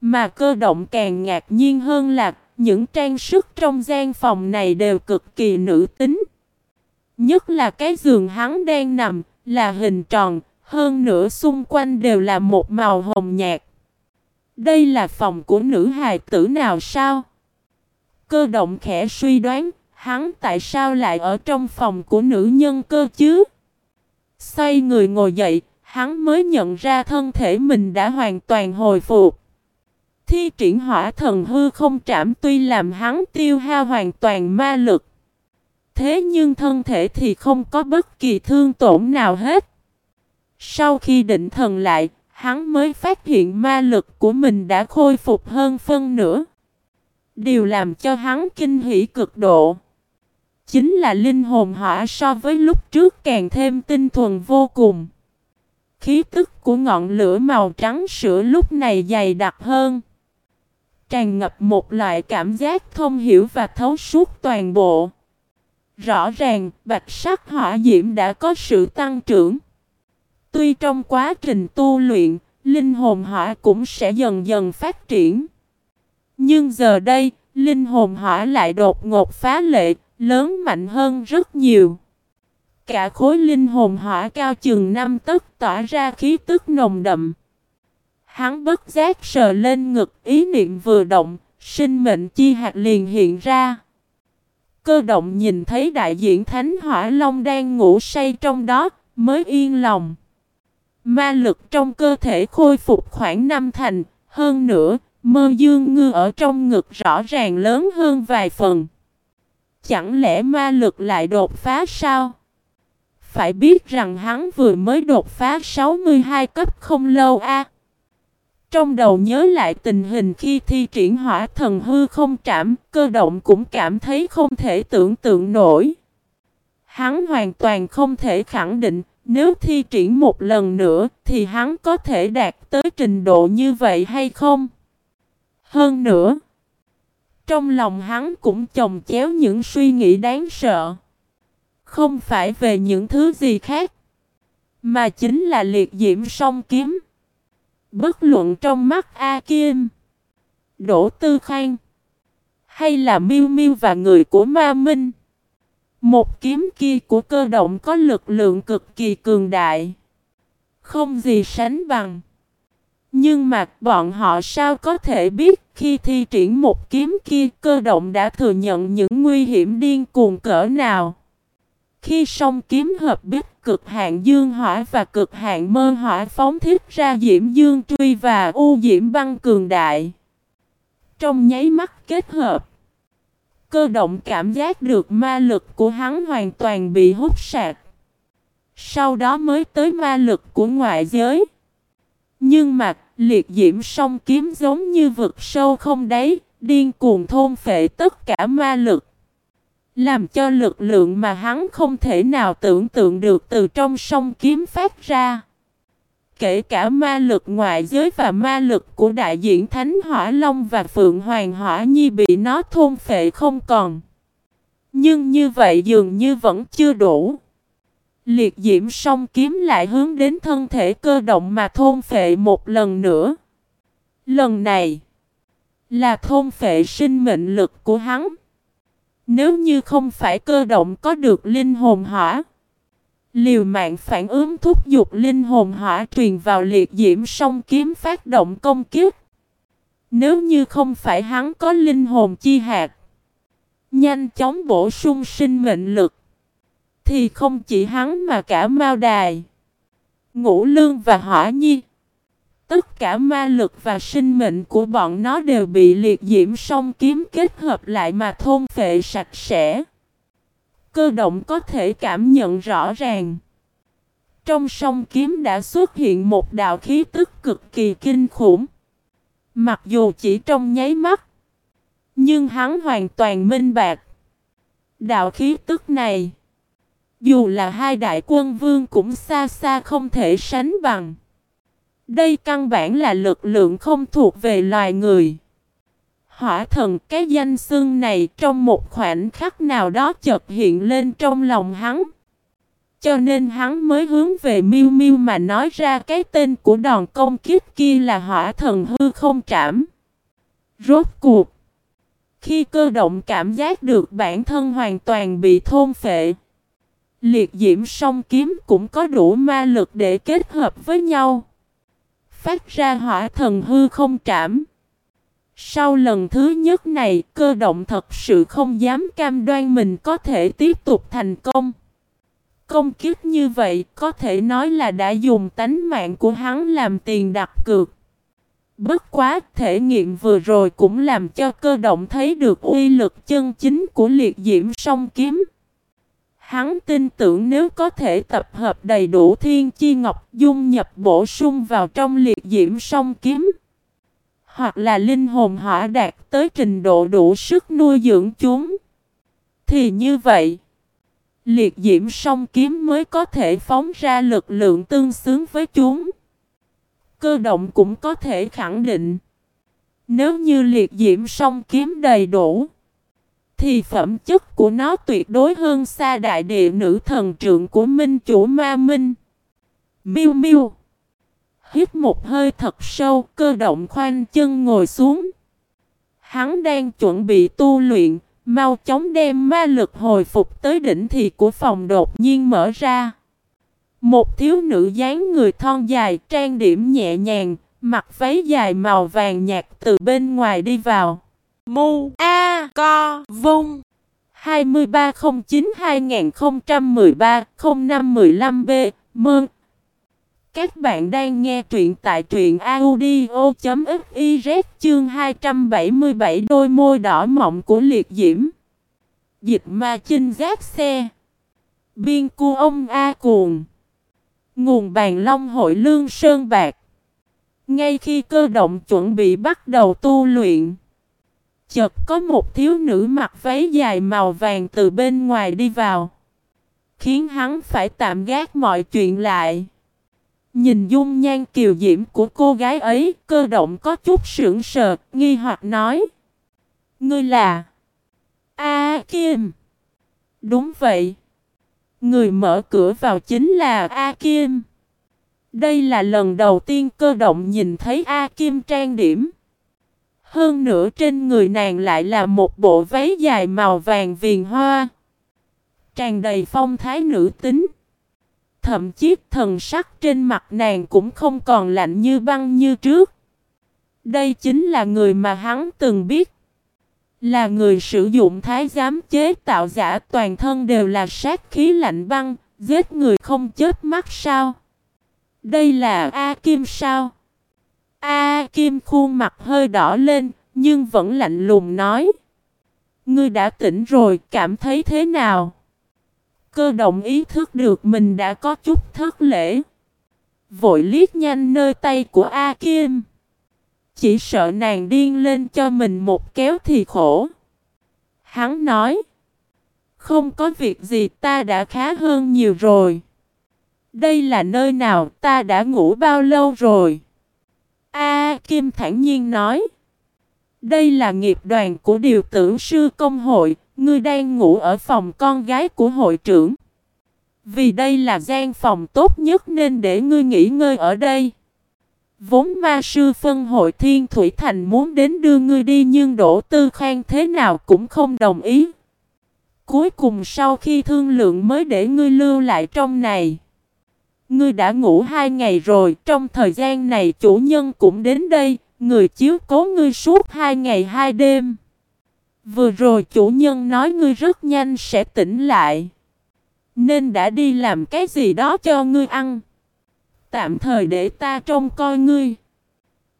Mà cơ động càng ngạc nhiên hơn là những trang sức trong gian phòng này đều cực kỳ nữ tính. Nhất là cái giường hắn đang nằm là hình tròn, hơn nữa xung quanh đều là một màu hồng nhạt. Đây là phòng của nữ hài tử nào sao? Cơ động khẽ suy đoán, hắn tại sao lại ở trong phòng của nữ nhân cơ chứ? Xoay người ngồi dậy, hắn mới nhận ra thân thể mình đã hoàn toàn hồi phục. Thi triển hỏa thần hư không trảm tuy làm hắn tiêu hao hoàn toàn ma lực. Thế nhưng thân thể thì không có bất kỳ thương tổn nào hết. Sau khi định thần lại, hắn mới phát hiện ma lực của mình đã khôi phục hơn phân nửa. Điều làm cho hắn kinh hỉ cực độ. Chính là linh hồn hỏa so với lúc trước càng thêm tinh thuần vô cùng. Khí tức của ngọn lửa màu trắng sữa lúc này dày đặc hơn. Tràn ngập một loại cảm giác thông hiểu và thấu suốt toàn bộ. Rõ ràng, bạch sắc hỏa diễm đã có sự tăng trưởng. Tuy trong quá trình tu luyện, linh hồn hỏa cũng sẽ dần dần phát triển. Nhưng giờ đây, linh hồn hỏa lại đột ngột phá lệ, lớn mạnh hơn rất nhiều. Cả khối linh hồn hỏa cao chừng năm tấc tỏa ra khí tức nồng đậm. Hắn bất giác sờ lên ngực ý niệm vừa động, sinh mệnh chi hạt liền hiện ra. Cơ động nhìn thấy đại diện Thánh Hỏa Long đang ngủ say trong đó, mới yên lòng. Ma lực trong cơ thể khôi phục khoảng năm thành, hơn nữa, Mơ dương ngư ở trong ngực rõ ràng lớn hơn vài phần. Chẳng lẽ ma lực lại đột phá sao? Phải biết rằng hắn vừa mới đột phá 62 cấp không lâu a. Trong đầu nhớ lại tình hình khi thi triển hỏa thần hư không trảm, cơ động cũng cảm thấy không thể tưởng tượng nổi. Hắn hoàn toàn không thể khẳng định, nếu thi triển một lần nữa thì hắn có thể đạt tới trình độ như vậy hay không? Hơn nữa, trong lòng hắn cũng chồng chéo những suy nghĩ đáng sợ. Không phải về những thứ gì khác, mà chính là liệt diễm song kiếm. Bất luận trong mắt A Kim, Đỗ Tư Khang, hay là Miêu Miêu và người của Ma Minh. Một kiếm kia của cơ động có lực lượng cực kỳ cường đại. Không gì sánh bằng. Nhưng mà bọn họ sao có thể biết khi thi triển một kiếm kia cơ động đã thừa nhận những nguy hiểm điên cuồng cỡ nào. Khi song kiếm hợp bích cực hạn dương hỏa và cực hạn mơ hỏa phóng thiết ra diễm dương truy và u diễm băng cường đại. Trong nháy mắt kết hợp, cơ động cảm giác được ma lực của hắn hoàn toàn bị hút sạc. Sau đó mới tới ma lực của ngoại giới. Nhưng mà liệt diễm song kiếm giống như vực sâu không đáy, điên cuồng thôn phệ tất cả ma lực. Làm cho lực lượng mà hắn không thể nào tưởng tượng được từ trong sông kiếm phát ra. Kể cả ma lực ngoại giới và ma lực của đại diện Thánh Hỏa Long và Phượng Hoàng Hỏa Nhi bị nó thôn phệ không còn. Nhưng như vậy dường như vẫn chưa đủ. Liệt diễm song kiếm lại hướng đến thân thể cơ động mà thôn phệ một lần nữa. Lần này là thôn phệ sinh mệnh lực của hắn. Nếu như không phải cơ động có được linh hồn hỏa, liều mạng phản ứng thúc giục linh hồn hỏa truyền vào liệt diễm song kiếm phát động công kiếp. Nếu như không phải hắn có linh hồn chi hạt, nhanh chóng bổ sung sinh mệnh lực, thì không chỉ hắn mà cả Mao Đài, Ngũ Lương và Hỏa Nhi Tất cả ma lực và sinh mệnh của bọn nó đều bị liệt diễm song kiếm kết hợp lại mà thôn phệ sạch sẽ. Cơ động có thể cảm nhận rõ ràng. Trong song kiếm đã xuất hiện một đạo khí tức cực kỳ kinh khủng. Mặc dù chỉ trong nháy mắt, nhưng hắn hoàn toàn minh bạc. Đạo khí tức này, dù là hai đại quân vương cũng xa xa không thể sánh bằng. Đây căn bản là lực lượng không thuộc về loài người. Hỏa thần, cái danh xưng này trong một khoảnh khắc nào đó chợt hiện lên trong lòng hắn. Cho nên hắn mới hướng về miêu miêu mà nói ra cái tên của đòn công kiếp kia là hỏa thần hư không trảm. Rốt cuộc. Khi cơ động cảm giác được bản thân hoàn toàn bị thôn phệ. Liệt diễm song kiếm cũng có đủ ma lực để kết hợp với nhau phát ra hỏa thần hư không trảm. Sau lần thứ nhất này, cơ động thật sự không dám cam đoan mình có thể tiếp tục thành công. Công kiếp như vậy có thể nói là đã dùng tánh mạng của hắn làm tiền đặt cược. Bất quá thể nghiệm vừa rồi cũng làm cho cơ động thấy được uy lực chân chính của liệt diễm song kiếm. Hắn tin tưởng nếu có thể tập hợp đầy đủ thiên chi ngọc dung nhập bổ sung vào trong liệt diễm song kiếm. Hoặc là linh hồn hỏa đạt tới trình độ đủ sức nuôi dưỡng chúng. Thì như vậy, liệt diễm song kiếm mới có thể phóng ra lực lượng tương xứng với chúng. Cơ động cũng có thể khẳng định, nếu như liệt diễm song kiếm đầy đủ, thì phẩm chất của nó tuyệt đối hơn xa đại địa nữ thần trượng của minh chủ ma minh. Miu Miu Hít một hơi thật sâu, cơ động khoanh chân ngồi xuống. Hắn đang chuẩn bị tu luyện, mau chóng đem ma lực hồi phục tới đỉnh thì của phòng đột nhiên mở ra. Một thiếu nữ dáng người thon dài, trang điểm nhẹ nhàng, mặc váy dài màu vàng nhạt từ bên ngoài đi vào. Mu A Co, Vung 2309-2013-0515B Mơn Các bạn đang nghe truyện tại truyện audio.fiz chương 277 đôi môi đỏ mọng của liệt diễm. Dịch ma chinh giáp xe. Biên cu ông A cuồng. Nguồn bàn long hội lương sơn bạc. Ngay khi cơ động chuẩn bị bắt đầu tu luyện. Chợt có một thiếu nữ mặc váy dài màu vàng từ bên ngoài đi vào. Khiến hắn phải tạm gác mọi chuyện lại. Nhìn dung nhan kiều diễm của cô gái ấy, cơ động có chút sững sờ, nghi hoặc nói. Ngươi là... A Kim. Đúng vậy. Người mở cửa vào chính là A Kim. Đây là lần đầu tiên cơ động nhìn thấy A Kim trang điểm. Hơn nữa trên người nàng lại là một bộ váy dài màu vàng viền hoa. Tràn đầy phong thái nữ tính. Thậm chí thần sắc trên mặt nàng cũng không còn lạnh như băng như trước. Đây chính là người mà hắn từng biết. Là người sử dụng thái giám chế tạo giả toàn thân đều là sát khí lạnh băng, giết người không chết mắt sao? Đây là A Kim sao? A Kim khuôn mặt hơi đỏ lên, nhưng vẫn lạnh lùng nói. Ngươi đã tỉnh rồi, cảm thấy thế nào? Cơ động ý thức được mình đã có chút thất lễ. Vội liếc nhanh nơi tay của A Kim. Chỉ sợ nàng điên lên cho mình một kéo thì khổ. Hắn nói. Không có việc gì ta đã khá hơn nhiều rồi. Đây là nơi nào ta đã ngủ bao lâu rồi? A Kim thản nhiên nói. Đây là nghiệp đoàn của điều tử sư công hội, ngươi đang ngủ ở phòng con gái của hội trưởng. Vì đây là gian phòng tốt nhất nên để ngươi nghỉ ngơi ở đây. Vốn ma sư phân hội Thiên Thủy Thành muốn đến đưa ngươi đi nhưng Đỗ Tư Khang thế nào cũng không đồng ý. Cuối cùng sau khi thương lượng mới để ngươi lưu lại trong này. Ngươi đã ngủ hai ngày rồi, trong thời gian này chủ nhân cũng đến đây, người chiếu cố ngươi suốt hai ngày hai đêm. Vừa rồi chủ nhân nói ngươi rất nhanh sẽ tỉnh lại. Nên đã đi làm cái gì đó cho ngươi ăn. Tạm thời để ta trông coi ngươi.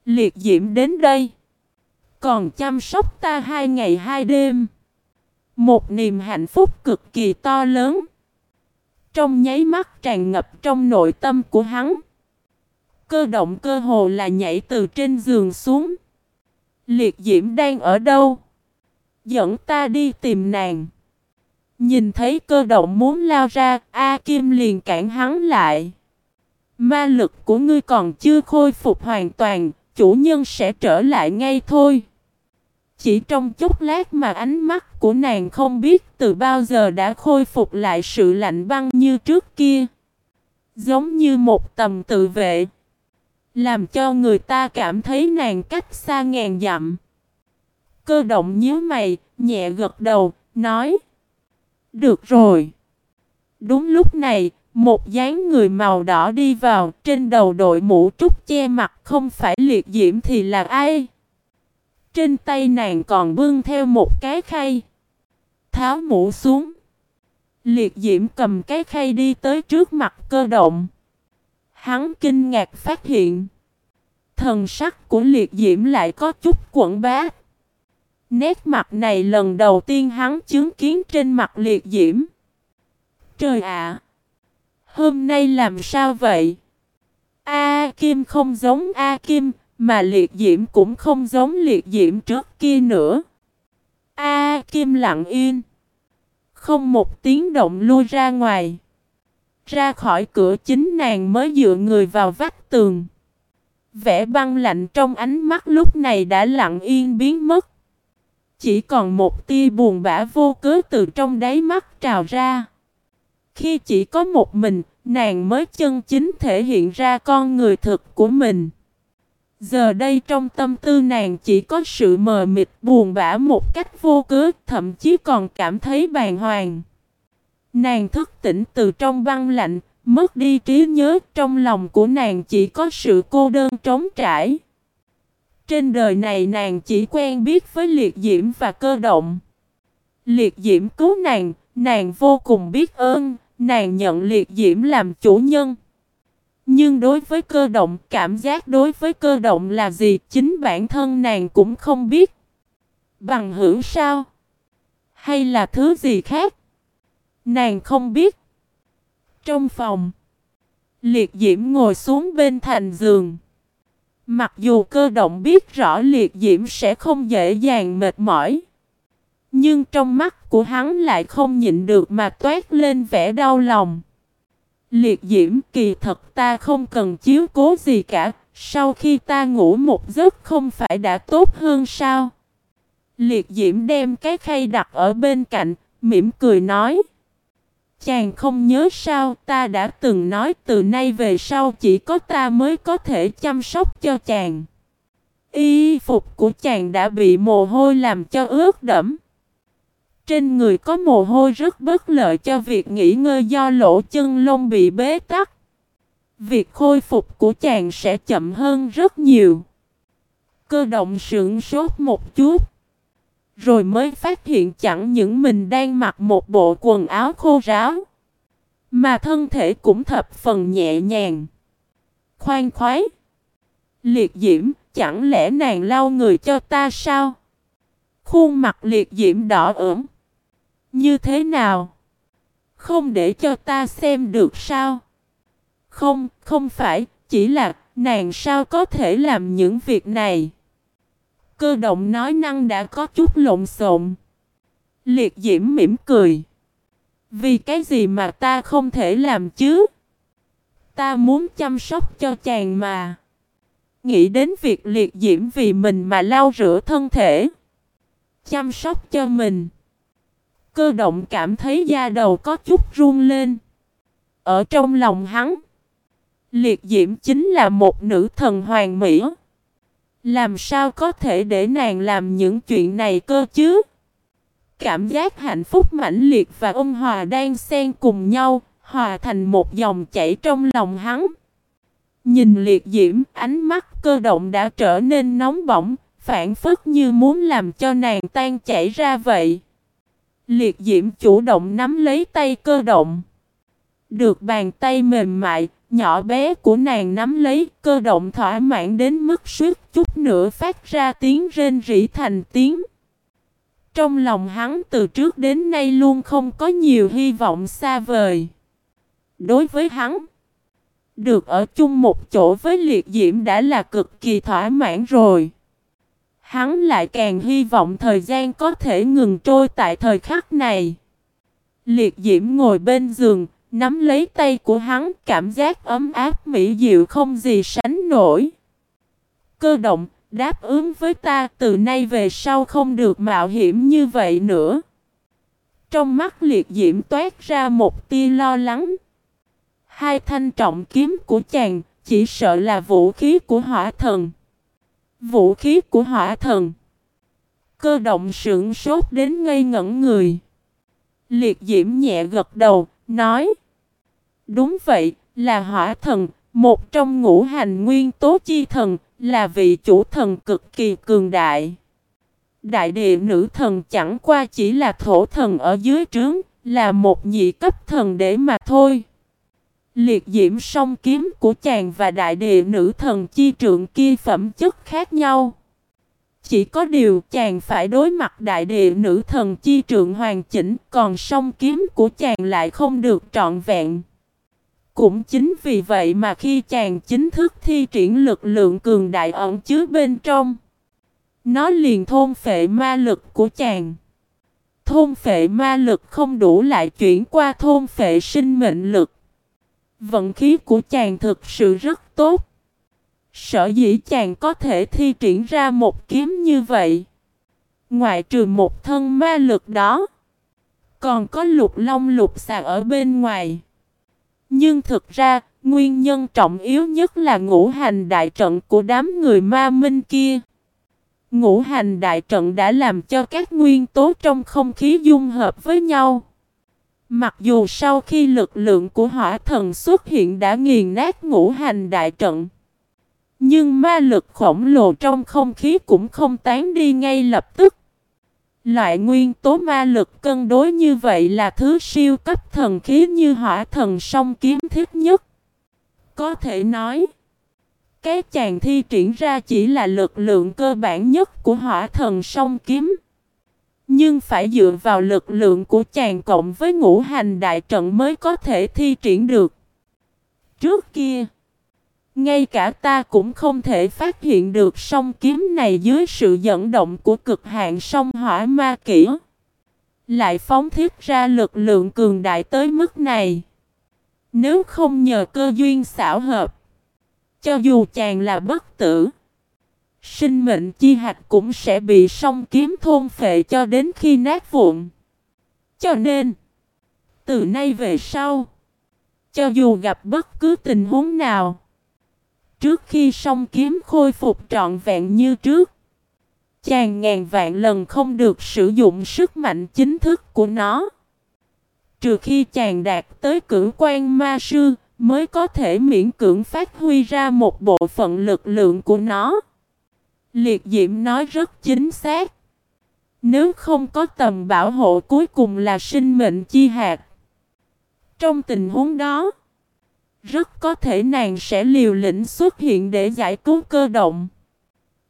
Liệt diễm đến đây. Còn chăm sóc ta hai ngày hai đêm. Một niềm hạnh phúc cực kỳ to lớn. Trong nháy mắt tràn ngập trong nội tâm của hắn. Cơ động cơ hồ là nhảy từ trên giường xuống. Liệt diễm đang ở đâu? Dẫn ta đi tìm nàng. Nhìn thấy cơ động muốn lao ra, A Kim liền cản hắn lại. Ma lực của ngươi còn chưa khôi phục hoàn toàn, chủ nhân sẽ trở lại ngay thôi. Chỉ trong chốc lát mà ánh mắt của nàng không biết từ bao giờ đã khôi phục lại sự lạnh băng như trước kia. Giống như một tầm tự vệ. Làm cho người ta cảm thấy nàng cách xa ngàn dặm. Cơ động nhíu mày, nhẹ gật đầu, nói. Được rồi. Đúng lúc này, một dáng người màu đỏ đi vào, trên đầu đội mũ trúc che mặt không phải liệt diễm thì là ai? Trên tay nàng còn bưng theo một cái khay. Tháo mũ xuống. Liệt diễm cầm cái khay đi tới trước mặt cơ động. Hắn kinh ngạc phát hiện. Thần sắc của liệt diễm lại có chút quẩn bát. Nét mặt này lần đầu tiên hắn chứng kiến trên mặt liệt diễm. Trời ạ! hôm nay làm sao vậy? A Kim không giống A Kim, mà liệt diễm cũng không giống liệt diễm trước kia nữa. A Kim lặng yên. Không một tiếng động lui ra ngoài. Ra khỏi cửa chính nàng mới dựa người vào vách tường. Vẻ băng lạnh trong ánh mắt lúc này đã lặng yên biến mất. Chỉ còn một tia buồn bã vô cớ từ trong đáy mắt trào ra. Khi chỉ có một mình, nàng mới chân chính thể hiện ra con người thực của mình. Giờ đây trong tâm tư nàng chỉ có sự mờ mịt buồn bã một cách vô cớ, thậm chí còn cảm thấy bàng hoàng. Nàng thức tỉnh từ trong băng lạnh, mất đi trí nhớ, trong lòng của nàng chỉ có sự cô đơn trống trải. Trên đời này nàng chỉ quen biết với liệt diễm và cơ động. Liệt diễm cứu nàng, nàng vô cùng biết ơn, nàng nhận liệt diễm làm chủ nhân. Nhưng đối với cơ động, cảm giác đối với cơ động là gì, chính bản thân nàng cũng không biết. Bằng hữu sao? Hay là thứ gì khác? Nàng không biết. Trong phòng, liệt diễm ngồi xuống bên thành giường. Mặc dù cơ động biết rõ liệt diễm sẽ không dễ dàng mệt mỏi. Nhưng trong mắt của hắn lại không nhịn được mà toát lên vẻ đau lòng. Liệt diễm kỳ thật ta không cần chiếu cố gì cả, sau khi ta ngủ một giấc không phải đã tốt hơn sao? Liệt diễm đem cái khay đặt ở bên cạnh, mỉm cười nói. Chàng không nhớ sao ta đã từng nói từ nay về sau chỉ có ta mới có thể chăm sóc cho chàng. Y phục của chàng đã bị mồ hôi làm cho ướt đẫm. Trên người có mồ hôi rất bất lợi cho việc nghỉ ngơi do lỗ chân lông bị bế tắc. Việc khôi phục của chàng sẽ chậm hơn rất nhiều. Cơ động sững sốt một chút. Rồi mới phát hiện chẳng những mình đang mặc một bộ quần áo khô ráo. Mà thân thể cũng thập phần nhẹ nhàng. Khoan khoái. Liệt diễm, chẳng lẽ nàng lau người cho ta sao? Khuôn mặt liệt diễm đỏ ửng. Như thế nào? Không để cho ta xem được sao? Không, không phải, chỉ là nàng sao có thể làm những việc này? Cơ động nói năng đã có chút lộn xộn. Liệt diễm mỉm cười. Vì cái gì mà ta không thể làm chứ? Ta muốn chăm sóc cho chàng mà. Nghĩ đến việc liệt diễm vì mình mà lau rửa thân thể. Chăm sóc cho mình. Cơ động cảm thấy da đầu có chút run lên. Ở trong lòng hắn. Liệt diễm chính là một nữ thần hoàng mỹ. Làm sao có thể để nàng làm những chuyện này cơ chứ? Cảm giác hạnh phúc mãnh liệt và ôn hòa đang xen cùng nhau, hòa thành một dòng chảy trong lòng hắn. Nhìn liệt diễm, ánh mắt cơ động đã trở nên nóng bỏng, phản phất như muốn làm cho nàng tan chảy ra vậy. Liệt diễm chủ động nắm lấy tay cơ động. Được bàn tay mềm mại, nhỏ bé của nàng nắm lấy cơ động thỏa mãn đến mức suýt chút nữa phát ra tiếng rên rỉ thành tiếng. Trong lòng hắn từ trước đến nay luôn không có nhiều hy vọng xa vời. Đối với hắn, được ở chung một chỗ với liệt diễm đã là cực kỳ thỏa mãn rồi. Hắn lại càng hy vọng thời gian có thể ngừng trôi tại thời khắc này. Liệt diễm ngồi bên giường, nắm lấy tay của hắn, cảm giác ấm áp mỹ diệu không gì sánh nổi. Cơ động, đáp ứng với ta từ nay về sau không được mạo hiểm như vậy nữa. Trong mắt liệt diễm toát ra một tia lo lắng. Hai thanh trọng kiếm của chàng chỉ sợ là vũ khí của hỏa thần. Vũ khí của hỏa thần. Cơ động sững sốt đến ngây ngẩn người. Liệt diễm nhẹ gật đầu, nói. Đúng vậy, là hỏa thần, một trong ngũ hành nguyên tố chi thần, là vị chủ thần cực kỳ cường đại. Đại địa nữ thần chẳng qua chỉ là thổ thần ở dưới trướng, là một nhị cấp thần để mà thôi. Liệt diễm song kiếm của chàng và đại địa nữ thần chi trượng kia phẩm chất khác nhau. Chỉ có điều chàng phải đối mặt đại địa nữ thần chi trượng hoàn chỉnh, còn song kiếm của chàng lại không được trọn vẹn. Cũng chính vì vậy mà khi chàng chính thức thi triển lực lượng cường đại ẩn chứa bên trong, nó liền thôn phệ ma lực của chàng. Thôn phệ ma lực không đủ lại chuyển qua thôn phệ sinh mệnh lực. Vận khí của chàng thực sự rất tốt. Sở dĩ chàng có thể thi triển ra một kiếm như vậy. Ngoại trừ một thân ma lực đó. Còn có lục long lục xà ở bên ngoài. Nhưng thực ra, nguyên nhân trọng yếu nhất là ngũ hành đại trận của đám người ma minh kia. Ngũ hành đại trận đã làm cho các nguyên tố trong không khí dung hợp với nhau. Mặc dù sau khi lực lượng của hỏa thần xuất hiện đã nghiền nát ngũ hành đại trận. Nhưng ma lực khổng lồ trong không khí cũng không tán đi ngay lập tức. Loại nguyên tố ma lực cân đối như vậy là thứ siêu cấp thần khí như hỏa thần song kiếm thiết nhất. Có thể nói, cái chàng thi triển ra chỉ là lực lượng cơ bản nhất của hỏa thần song kiếm. Nhưng phải dựa vào lực lượng của chàng cộng với ngũ hành đại trận mới có thể thi triển được. Trước kia, ngay cả ta cũng không thể phát hiện được song kiếm này dưới sự dẫn động của cực hạn song hỏa ma kỹ. Lại phóng thiết ra lực lượng cường đại tới mức này. Nếu không nhờ cơ duyên xảo hợp, cho dù chàng là bất tử, sinh mệnh chi hạt cũng sẽ bị song kiếm thôn phệ cho đến khi nát vụn. Cho nên, từ nay về sau, cho dù gặp bất cứ tình huống nào, trước khi song kiếm khôi phục trọn vẹn như trước, chàng ngàn vạn lần không được sử dụng sức mạnh chính thức của nó. Trừ khi chàng đạt tới cử quan ma sư, mới có thể miễn cưỡng phát huy ra một bộ phận lực lượng của nó. Liệt diễm nói rất chính xác. Nếu không có tầm bảo hộ cuối cùng là sinh mệnh chi hạt. Trong tình huống đó, rất có thể nàng sẽ liều lĩnh xuất hiện để giải cứu cơ động.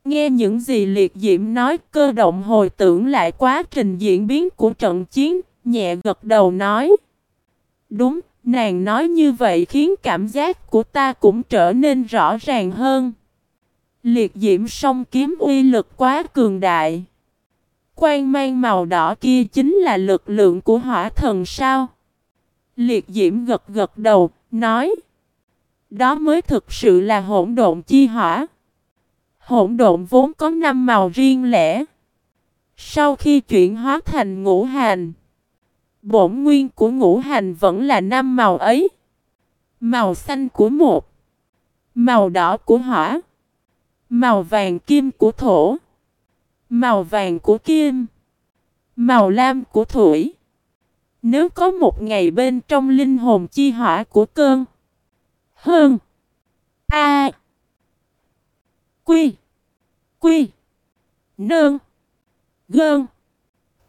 Nghe những gì liệt diễm nói cơ động hồi tưởng lại quá trình diễn biến của trận chiến, nhẹ gật đầu nói. Đúng, nàng nói như vậy khiến cảm giác của ta cũng trở nên rõ ràng hơn. Liệt diễm song kiếm uy lực quá cường đại. Quang mang màu đỏ kia chính là lực lượng của hỏa thần sao? Liệt diễm gật gật đầu, nói. Đó mới thực sự là hỗn độn chi hỏa. Hỗn độn vốn có năm màu riêng lẻ. Sau khi chuyển hóa thành ngũ hành, bổn nguyên của ngũ hành vẫn là năm màu ấy. Màu xanh của một, màu đỏ của hỏa, màu vàng kim của thổ, màu vàng của kim, màu lam của thủy. Nếu có một ngày bên trong linh hồn chi hỏa của cơn, hơn, a, quy, quy, nương, gơn,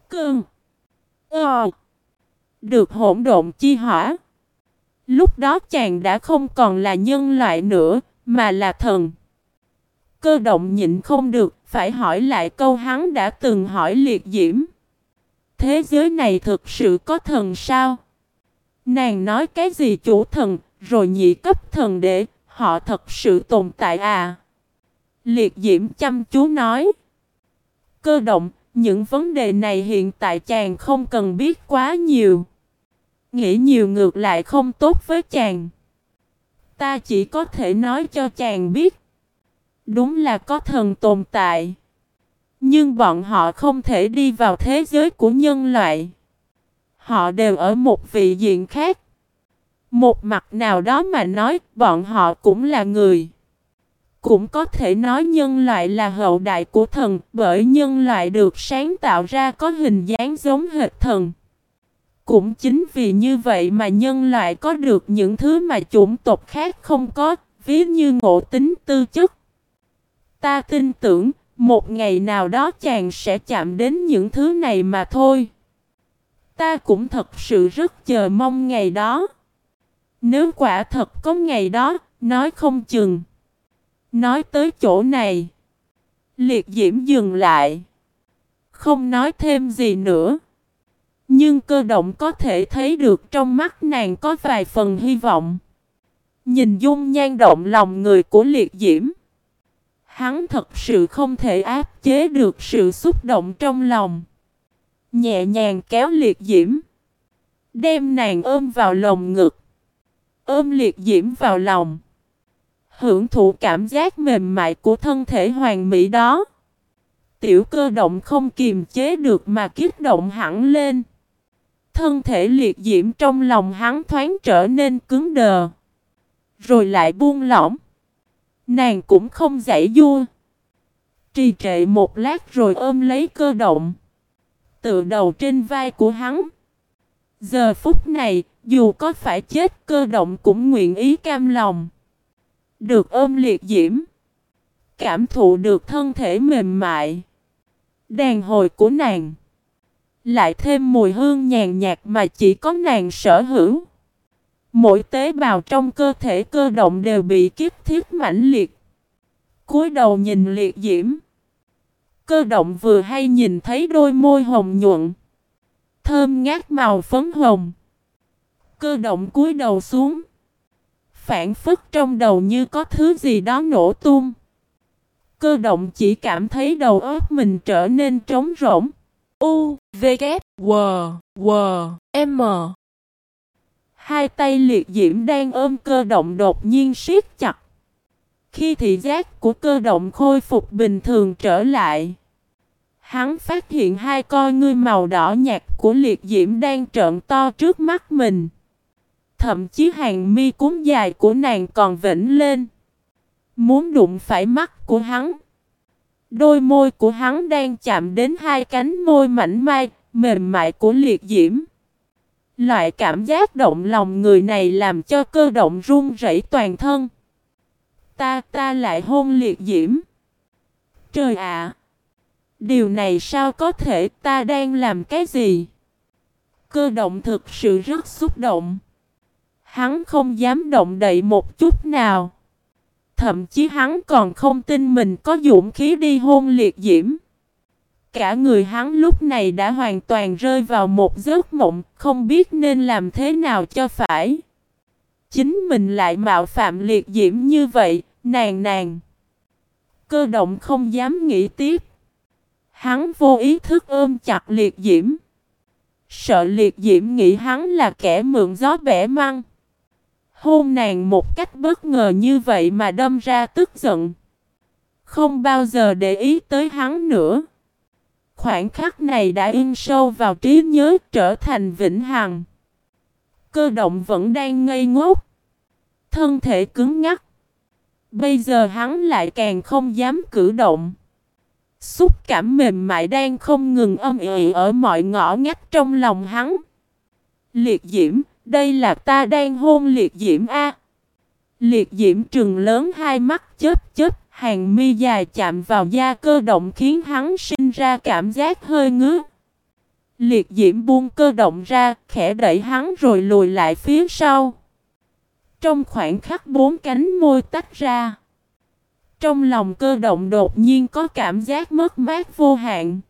cơn, ờ, được hỗn độn chi hỏa. Lúc đó chàng đã không còn là nhân loại nữa, mà là thần. Cơ động nhịn không được, phải hỏi lại câu hắn đã từng hỏi liệt diễm. Thế giới này thực sự có thần sao? Nàng nói cái gì chủ thần, rồi nhị cấp thần để, họ thật sự tồn tại à? Liệt diễm chăm chú nói. Cơ động, những vấn đề này hiện tại chàng không cần biết quá nhiều. Nghĩ nhiều ngược lại không tốt với chàng. Ta chỉ có thể nói cho chàng biết. Đúng là có thần tồn tại. Nhưng bọn họ không thể đi vào thế giới của nhân loại. Họ đều ở một vị diện khác. Một mặt nào đó mà nói bọn họ cũng là người. Cũng có thể nói nhân loại là hậu đại của thần bởi nhân loại được sáng tạo ra có hình dáng giống hệt thần. Cũng chính vì như vậy mà nhân loại có được những thứ mà chủng tộc khác không có, ví như ngộ tính tư chất. Ta tin tưởng, một ngày nào đó chàng sẽ chạm đến những thứ này mà thôi. Ta cũng thật sự rất chờ mong ngày đó. Nếu quả thật có ngày đó, nói không chừng. Nói tới chỗ này. Liệt diễm dừng lại. Không nói thêm gì nữa. Nhưng cơ động có thể thấy được trong mắt nàng có vài phần hy vọng. Nhìn dung nhan động lòng người của liệt diễm. Hắn thật sự không thể áp chế được sự xúc động trong lòng. Nhẹ nhàng kéo liệt diễm. Đem nàng ôm vào lồng ngực. Ôm liệt diễm vào lòng. Hưởng thụ cảm giác mềm mại của thân thể hoàng mỹ đó. Tiểu cơ động không kiềm chế được mà kích động hẳn lên. Thân thể liệt diễm trong lòng hắn thoáng trở nên cứng đờ. Rồi lại buông lỏng. Nàng cũng không giải vua. Trì trệ một lát rồi ôm lấy cơ động. Tự đầu trên vai của hắn. Giờ phút này, dù có phải chết cơ động cũng nguyện ý cam lòng. Được ôm liệt diễm. Cảm thụ được thân thể mềm mại. Đàn hồi của nàng. Lại thêm mùi hương nhàn nhạt mà chỉ có nàng sở hữu. Mỗi tế bào trong cơ thể cơ động đều bị kiếp thiết mãnh liệt. cúi đầu nhìn liệt diễm. Cơ động vừa hay nhìn thấy đôi môi hồng nhuận. Thơm ngát màu phấn hồng. Cơ động cúi đầu xuống. Phản phức trong đầu như có thứ gì đó nổ tung. Cơ động chỉ cảm thấy đầu óc mình trở nên trống rỗng. U, V, K, W, W, M. Hai tay liệt diễm đang ôm cơ động đột nhiên siết chặt. Khi thị giác của cơ động khôi phục bình thường trở lại. Hắn phát hiện hai con ngươi màu đỏ nhạt của liệt diễm đang trợn to trước mắt mình. Thậm chí hàng mi cuốn dài của nàng còn vĩnh lên. Muốn đụng phải mắt của hắn. Đôi môi của hắn đang chạm đến hai cánh môi mảnh mai, mềm mại của liệt diễm. Loại cảm giác động lòng người này làm cho cơ động run rẩy toàn thân. Ta ta lại hôn liệt diễm. Trời ạ! Điều này sao có thể ta đang làm cái gì? Cơ động thực sự rất xúc động. Hắn không dám động đậy một chút nào. Thậm chí hắn còn không tin mình có dũng khí đi hôn liệt diễm. Cả người hắn lúc này đã hoàn toàn rơi vào một giấc mộng, không biết nên làm thế nào cho phải. Chính mình lại mạo phạm liệt diễm như vậy, nàng nàng. Cơ động không dám nghĩ tiếp. Hắn vô ý thức ôm chặt liệt diễm. Sợ liệt diễm nghĩ hắn là kẻ mượn gió bẻ măng. Hôn nàng một cách bất ngờ như vậy mà đâm ra tức giận. Không bao giờ để ý tới hắn nữa. Khoảnh khắc này đã in sâu vào trí nhớ trở thành vĩnh hằng. Cơ động vẫn đang ngây ngốc. Thân thể cứng ngắc. Bây giờ hắn lại càng không dám cử động. Xúc cảm mềm mại đang không ngừng âm ỉ ở mọi ngõ ngách trong lòng hắn. Liệt diễm, đây là ta đang hôn liệt diễm A. Liệt diễm trừng lớn hai mắt chết chết hàng mi dài chạm vào da cơ động khiến hắn sinh ra cảm giác hơi ngứa. Liệt diễm buông cơ động ra, khẽ đẩy hắn rồi lùi lại phía sau. Trong khoảnh khắc bốn cánh môi tách ra. Trong lòng cơ động đột nhiên có cảm giác mất mát vô hạn.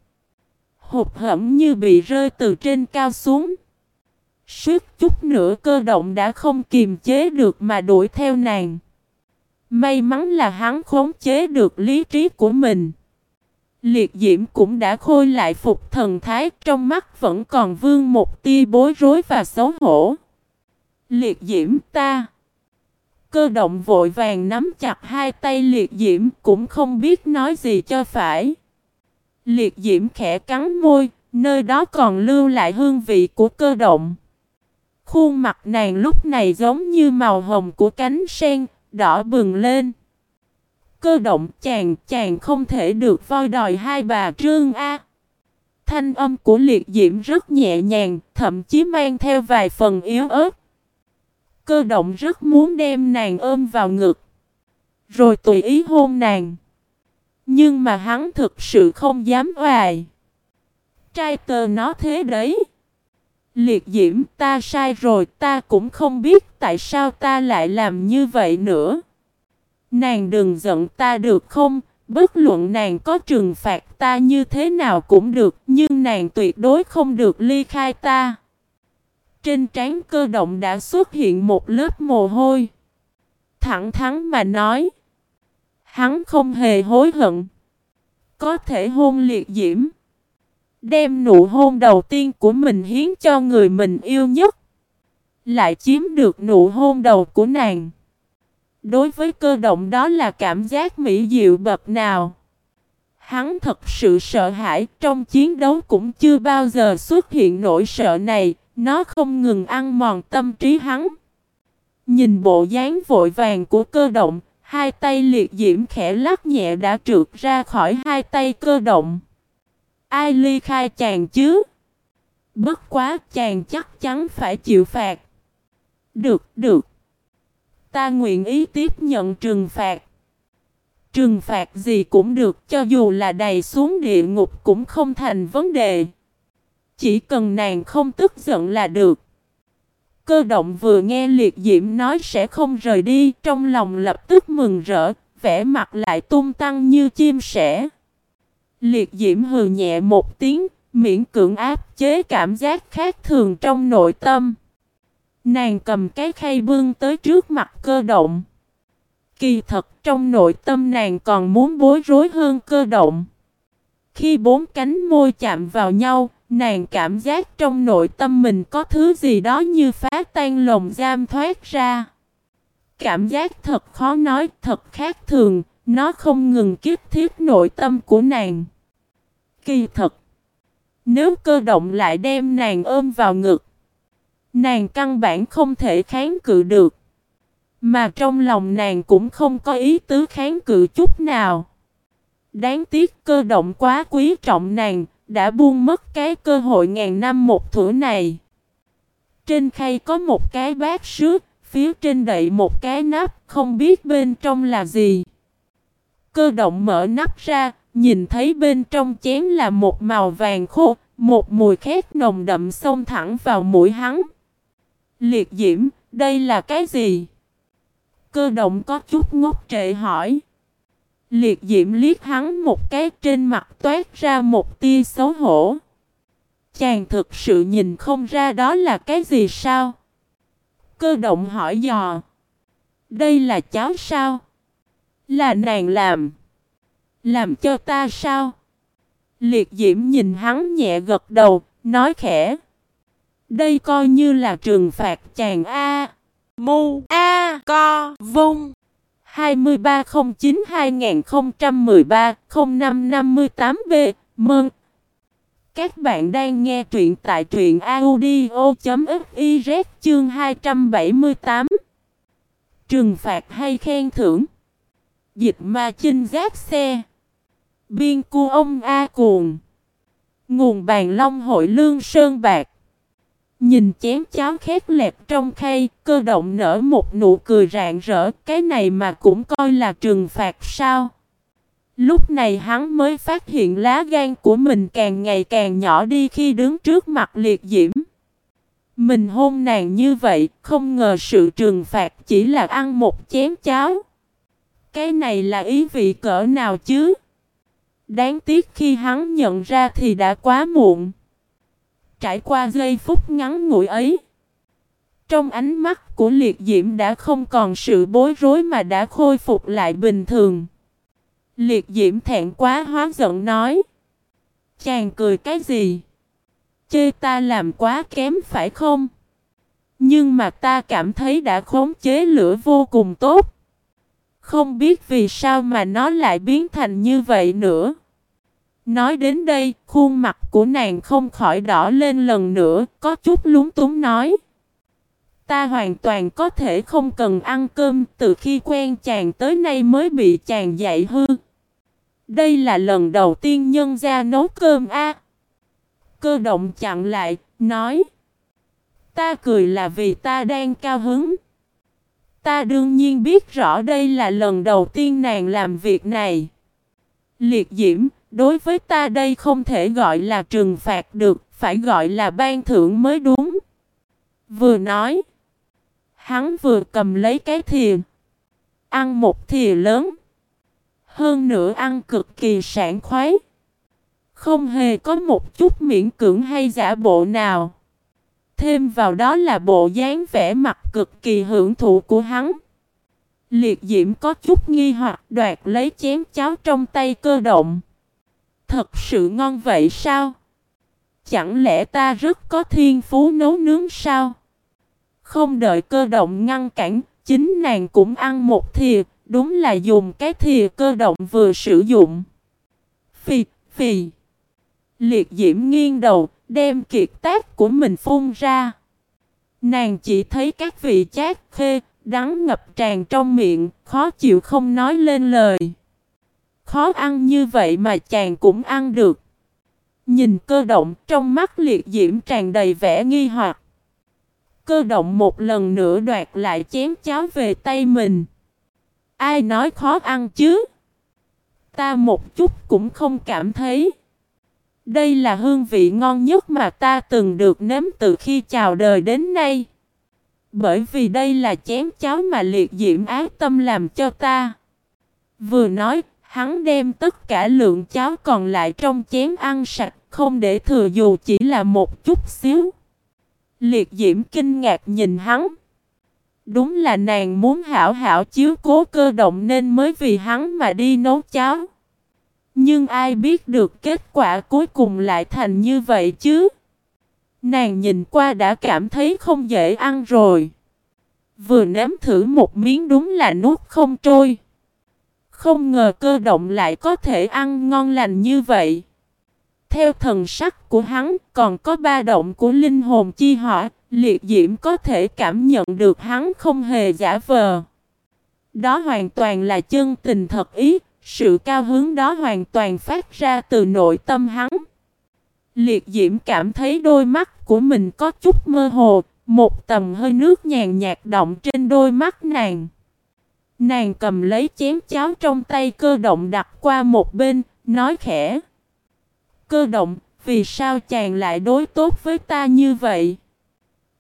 Hụt hẫng như bị rơi từ trên cao xuống. Suốt chút nữa cơ động đã không kiềm chế được mà đuổi theo nàng. May mắn là hắn khống chế được lý trí của mình. Liệt diễm cũng đã khôi lại phục thần thái trong mắt vẫn còn vương một tia bối rối và xấu hổ. Liệt diễm ta. Cơ động vội vàng nắm chặt hai tay liệt diễm cũng không biết nói gì cho phải. Liệt diễm khẽ cắn môi, nơi đó còn lưu lại hương vị của cơ động. Khuôn mặt nàng lúc này giống như màu hồng của cánh sen, đỏ bừng lên. Cơ động chàng chàng không thể được voi đòi hai bà trương A. Thanh âm của liệt diễm rất nhẹ nhàng, thậm chí mang theo vài phần yếu ớt. Cơ động rất muốn đem nàng ôm vào ngực. Rồi tùy ý hôn nàng. Nhưng mà hắn thực sự không dám oài. Trai tờ nó thế đấy. Liệt diễm, ta sai rồi, ta cũng không biết tại sao ta lại làm như vậy nữa. Nàng đừng giận ta được không? Bất luận nàng có trừng phạt ta như thế nào cũng được, nhưng nàng tuyệt đối không được ly khai ta. Trên trán cơ động đã xuất hiện một lớp mồ hôi. Thẳng thắn mà nói. Hắn không hề hối hận. Có thể hôn liệt diễm. Đem nụ hôn đầu tiên của mình hiến cho người mình yêu nhất. Lại chiếm được nụ hôn đầu của nàng. Đối với cơ động đó là cảm giác mỹ diệu bậc nào. Hắn thật sự sợ hãi trong chiến đấu cũng chưa bao giờ xuất hiện nỗi sợ này. Nó không ngừng ăn mòn tâm trí hắn. Nhìn bộ dáng vội vàng của cơ động, hai tay liệt diễm khẽ lắc nhẹ đã trượt ra khỏi hai tay cơ động. Ai ly khai chàng chứ? Bất quá chàng chắc chắn phải chịu phạt. Được, được. Ta nguyện ý tiếp nhận trừng phạt. Trừng phạt gì cũng được cho dù là đầy xuống địa ngục cũng không thành vấn đề. Chỉ cần nàng không tức giận là được. Cơ động vừa nghe liệt diễm nói sẽ không rời đi, trong lòng lập tức mừng rỡ, vẻ mặt lại tung tăng như chim sẻ. Liệt diễm hừ nhẹ một tiếng, miễn cưỡng áp chế cảm giác khác thường trong nội tâm. Nàng cầm cái khay bưng tới trước mặt cơ động. Kỳ thật trong nội tâm nàng còn muốn bối rối hơn cơ động. Khi bốn cánh môi chạm vào nhau, nàng cảm giác trong nội tâm mình có thứ gì đó như phá tan lồng giam thoát ra. Cảm giác thật khó nói, thật khác thường, nó không ngừng kiếp thiết nội tâm của nàng. Kỳ thật, nếu cơ động lại đem nàng ôm vào ngực, nàng căn bản không thể kháng cự được. Mà trong lòng nàng cũng không có ý tứ kháng cự chút nào. Đáng tiếc cơ động quá quý trọng nàng, đã buông mất cái cơ hội ngàn năm một thủa này. Trên khay có một cái bát sứ, phía trên đậy một cái nắp, không biết bên trong là gì. Cơ động mở nắp ra, nhìn thấy bên trong chén là một màu vàng khô, một mùi khét nồng đậm xông thẳng vào mũi hắn. Liệt diễm, đây là cái gì? Cơ động có chút ngốc trệ hỏi. Liệt diễm liếc hắn một cái trên mặt toát ra một tia xấu hổ. Chàng thực sự nhìn không ra đó là cái gì sao? Cơ động hỏi dò. Đây là cháu sao? Là nàng làm. Làm cho ta sao? Liệt diễm nhìn hắn nhẹ gật đầu, nói khẽ. Đây coi như là trừng phạt chàng A. Mu A Co Vung 2309-2013-0558B Mừng! Các bạn đang nghe truyện tại truyện audio.fiz chương 278 Trừng phạt hay khen thưởng Dịch ma chinh Gác xe Biên cu ông A cuồng Nguồn bàn long hội lương sơn bạc Nhìn chén cháo khét lẹp trong khay, cơ động nở một nụ cười rạng rỡ, cái này mà cũng coi là trừng phạt sao. Lúc này hắn mới phát hiện lá gan của mình càng ngày càng nhỏ đi khi đứng trước mặt liệt diễm. Mình hôn nàng như vậy, không ngờ sự trừng phạt chỉ là ăn một chén cháo. Cái này là ý vị cỡ nào chứ? Đáng tiếc khi hắn nhận ra thì đã quá muộn. Trải qua giây phút ngắn ngủi ấy, trong ánh mắt của liệt diễm đã không còn sự bối rối mà đã khôi phục lại bình thường. Liệt diễm thẹn quá hóa giận nói. Chàng cười cái gì? Chê ta làm quá kém phải không? Nhưng mà ta cảm thấy đã khống chế lửa vô cùng tốt. Không biết vì sao mà nó lại biến thành như vậy nữa. Nói đến đây, khuôn mặt của nàng không khỏi đỏ lên lần nữa, có chút lúng túng nói. Ta hoàn toàn có thể không cần ăn cơm từ khi quen chàng tới nay mới bị chàng dạy hư. Đây là lần đầu tiên nhân ra nấu cơm a. Cơ động chặn lại, nói. Ta cười là vì ta đang cao hứng. Ta đương nhiên biết rõ đây là lần đầu tiên nàng làm việc này. Liệt diễm, Đối với ta đây không thể gọi là trừng phạt được, phải gọi là ban thưởng mới đúng. Vừa nói, hắn vừa cầm lấy cái thìa, ăn một thìa lớn, hơn nữa ăn cực kỳ sảng khoái. Không hề có một chút miễn cưỡng hay giả bộ nào. Thêm vào đó là bộ dáng vẻ mặt cực kỳ hưởng thụ của hắn. Liệt diễm có chút nghi hoặc đoạt lấy chén cháo trong tay cơ động. Thật sự ngon vậy sao? Chẳng lẽ ta rất có thiên phú nấu nướng sao? Không đợi cơ động ngăn cản, chính nàng cũng ăn một thìa, đúng là dùng cái thìa cơ động vừa sử dụng. Phì, phì. Liệt diễm nghiêng đầu, đem kiệt tác của mình phun ra. Nàng chỉ thấy các vị chát khê, đắng ngập tràn trong miệng, khó chịu không nói lên lời. Khó ăn như vậy mà chàng cũng ăn được. Nhìn cơ động trong mắt liệt diễm tràn đầy vẻ nghi hoặc. Cơ động một lần nữa đoạt lại chén cháo về tay mình. Ai nói khó ăn chứ? Ta một chút cũng không cảm thấy. Đây là hương vị ngon nhất mà ta từng được nếm từ khi chào đời đến nay. Bởi vì đây là chén cháo mà liệt diễm ác tâm làm cho ta. Vừa nói, hắn đem tất cả lượng cháo còn lại trong chén ăn sạch, không để thừa dù chỉ là một chút xíu. Liệt diễm kinh ngạc nhìn hắn. Đúng là nàng muốn hảo hảo chiếu cố cơ động nên mới vì hắn mà đi nấu cháo. Nhưng ai biết được kết quả cuối cùng lại thành như vậy chứ? Nàng nhìn qua đã cảm thấy không dễ ăn rồi. Vừa nếm thử một miếng đúng là nuốt không trôi. Không ngờ cơ động lại có thể ăn ngon lành như vậy. Theo thần sắc của hắn còn có ba động của linh hồn chi hỏa, liệt diễm có thể cảm nhận được hắn không hề giả vờ. Đó hoàn toàn là chân tình thật ý, sự cao hứng đó hoàn toàn phát ra từ nội tâm hắn. Liệt diễm cảm thấy đôi mắt của mình có chút mơ hồ, một tầm hơi nước nhàn nhạt động trên đôi mắt nàng. Nàng cầm lấy chén cháo trong tay cơ động đặt qua một bên, nói khẽ. Cơ động, vì sao chàng lại đối tốt với ta như vậy?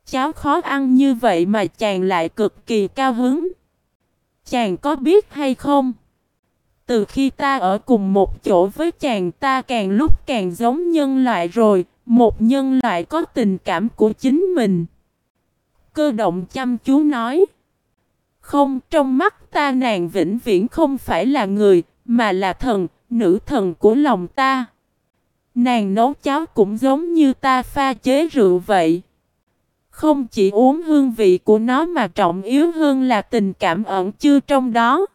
Cháo khó ăn như vậy mà chàng lại cực kỳ cao hứng. Chàng có biết hay không? Từ khi ta ở cùng một chỗ với chàng ta càng lúc càng giống nhân loại rồi, một nhân loại có tình cảm của chính mình. Cơ động chăm chú nói. Không, trong mắt ta nàng vĩnh viễn không phải là người, mà là thần, nữ thần của lòng ta. Nàng nấu cháo cũng giống như ta pha chế rượu vậy. Không chỉ uống hương vị của nó mà trọng yếu hơn là tình cảm ẩn chứa trong đó.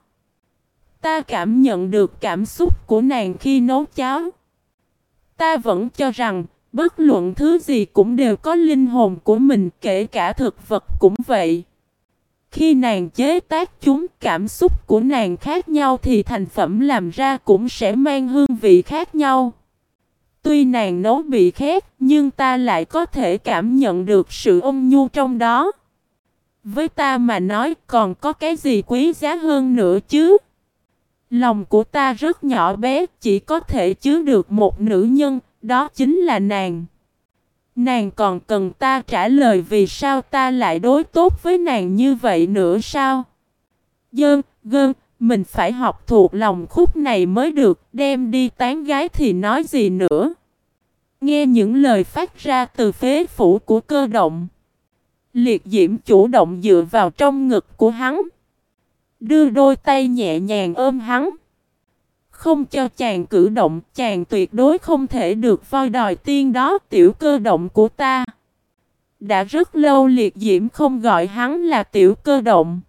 Ta cảm nhận được cảm xúc của nàng khi nấu cháo. Ta vẫn cho rằng, bất luận thứ gì cũng đều có linh hồn của mình, kể cả thực vật cũng vậy. Khi nàng chế tác chúng, cảm xúc của nàng khác nhau thì thành phẩm làm ra cũng sẽ mang hương vị khác nhau. Tuy nàng nấu bị khét, nhưng ta lại có thể cảm nhận được sự ôn nhu trong đó. Với ta mà nói còn có cái gì quý giá hơn nữa chứ? Lòng của ta rất nhỏ bé, chỉ có thể chứa được một nữ nhân, đó chính là nàng. Nàng còn cần ta trả lời vì sao ta lại đối tốt với nàng như vậy nữa sao? Dơn, gơn, mình phải học thuộc lòng khúc này mới được, đem đi tán gái thì nói gì nữa. Nghe những lời phát ra từ phế phủ của cơ động. Liệt diễm chủ động dựa vào trong ngực của hắn. Đưa đôi tay nhẹ nhàng ôm hắn. Không cho chàng cử động, chàng tuyệt đối không thể được voi đòi tiên đó tiểu cơ động của ta. Đã rất lâu liệt diễm không gọi hắn là tiểu cơ động.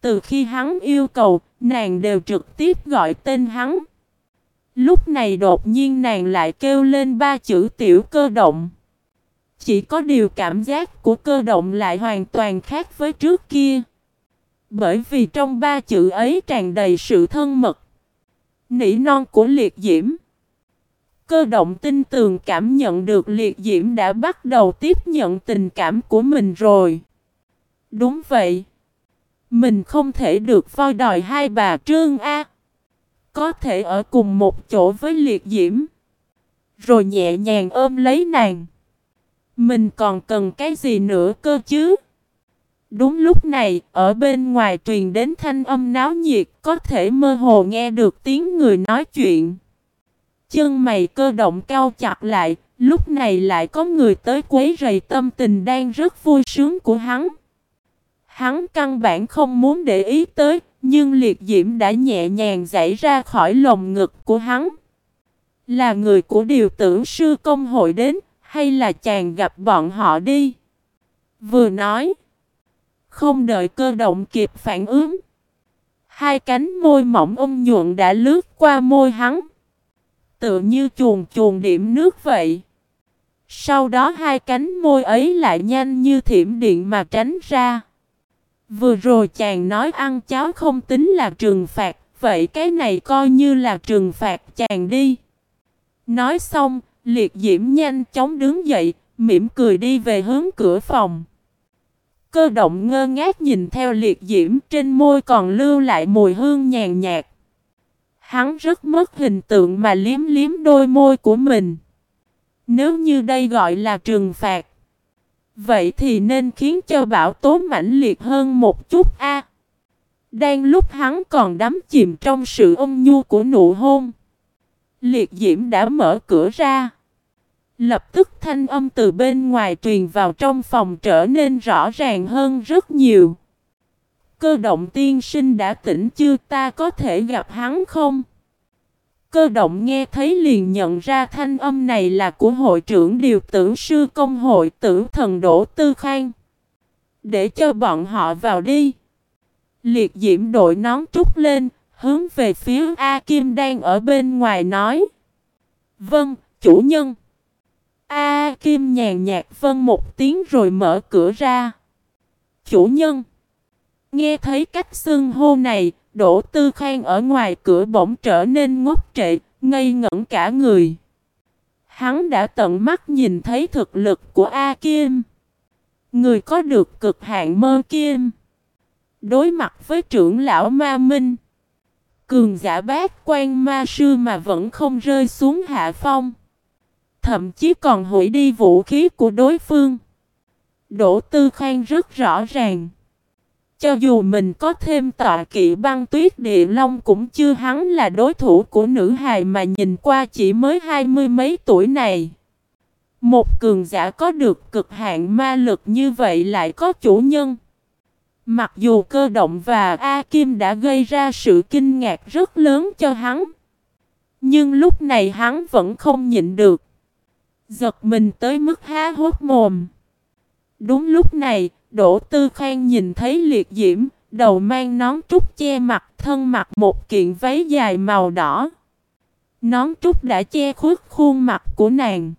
Từ khi hắn yêu cầu, nàng đều trực tiếp gọi tên hắn. Lúc này đột nhiên nàng lại kêu lên ba chữ tiểu cơ động. Chỉ có điều cảm giác của cơ động lại hoàn toàn khác với trước kia. Bởi vì trong ba chữ ấy tràn đầy sự thân mật. Nỉ non của liệt diễm. Cơ động tin tường cảm nhận được liệt diễm đã bắt đầu tiếp nhận tình cảm của mình rồi. Đúng vậy. Mình không thể được voi đòi hai bà trương A. Có thể ở cùng một chỗ với liệt diễm. Rồi nhẹ nhàng ôm lấy nàng. Mình còn cần cái gì nữa cơ chứ? Đúng lúc này, ở bên ngoài truyền đến thanh âm náo nhiệt, có thể mơ hồ nghe được tiếng người nói chuyện. Chân mày cơ động cao chặt lại, lúc này lại có người tới quấy rầy tâm tình đang rất vui sướng của hắn. Hắn căn bản không muốn để ý tới, nhưng liệt diễm đã nhẹ nhàng giải ra khỏi lồng ngực của hắn. Là người của điều tử sư công hội đến, hay là chàng gặp bọn họ đi? Vừa nói, không đợi cơ động kịp phản ứng. Hai cánh môi mỏng ôm nhuận đã lướt qua môi hắn. Tựa như chuồn chuồn điểm nước vậy. Sau đó hai cánh môi ấy lại nhanh như thiểm điện mà tránh ra. Vừa rồi chàng nói ăn cháo không tính là trừng phạt, vậy cái này coi như là trừng phạt chàng đi. Nói xong, liệt diễm nhanh chóng đứng dậy, mỉm cười đi về hướng cửa phòng. Cơ động ngơ ngác nhìn theo liệt diễm trên môi còn lưu lại mùi hương nhàn nhạt. Hắn rất mất hình tượng mà liếm liếm đôi môi của mình. Nếu như đây gọi là trừng phạt, Vậy thì nên khiến cho bão tố mãnh liệt hơn một chút a. Đang lúc hắn còn đắm chìm trong sự ôn nhu của nụ hôn. Liệt diễm đã mở cửa ra. Lập tức thanh âm từ bên ngoài truyền vào trong phòng trở nên rõ ràng hơn rất nhiều. Cơ động tiên sinh đã tỉnh chưa ta có thể gặp hắn không? Cơ động nghe thấy liền nhận ra thanh âm này là của hội trưởng điều tử sư công hội tử thần Đỗ Tư Khang. Để cho bọn họ vào đi. Liệt diễm đội nón trúc lên, hướng về phía A Kim đang ở bên ngoài nói. Vâng, chủ nhân. A Kim nhàn nhạt vân một tiếng rồi mở cửa ra. Chủ nhân. Nghe thấy cách xưng hô này, Đỗ Tư Khang ở ngoài cửa bỗng trở nên ngốc trệ, ngây ngẩn cả người. Hắn đã tận mắt nhìn thấy thực lực của A Kim. Người có được cực hạn mơ Kim. Đối mặt với trưởng lão Ma Minh. Cường giả bát quan ma sư mà vẫn không rơi xuống hạ phong. Thậm chí còn hủy đi vũ khí của đối phương. Đỗ Tư Khang rất rõ ràng. Cho dù mình có thêm tọa kỵ băng tuyết địa long cũng chưa hắn là đối thủ của nữ hài mà nhìn qua chỉ mới hai mươi mấy tuổi này. Một cường giả có được cực hạn ma lực như vậy lại có chủ nhân. Mặc dù cơ động và A Kim đã gây ra sự kinh ngạc rất lớn cho hắn. Nhưng lúc này hắn vẫn không nhịn được. Giật mình tới mức há hốt mồm. Đúng lúc này, Đỗ Tư Khang nhìn thấy liệt diễm, đầu mang nón trúc che mặt, thân mặc một kiện váy dài màu đỏ. Nón trúc đã che khuất khuôn mặt của nàng.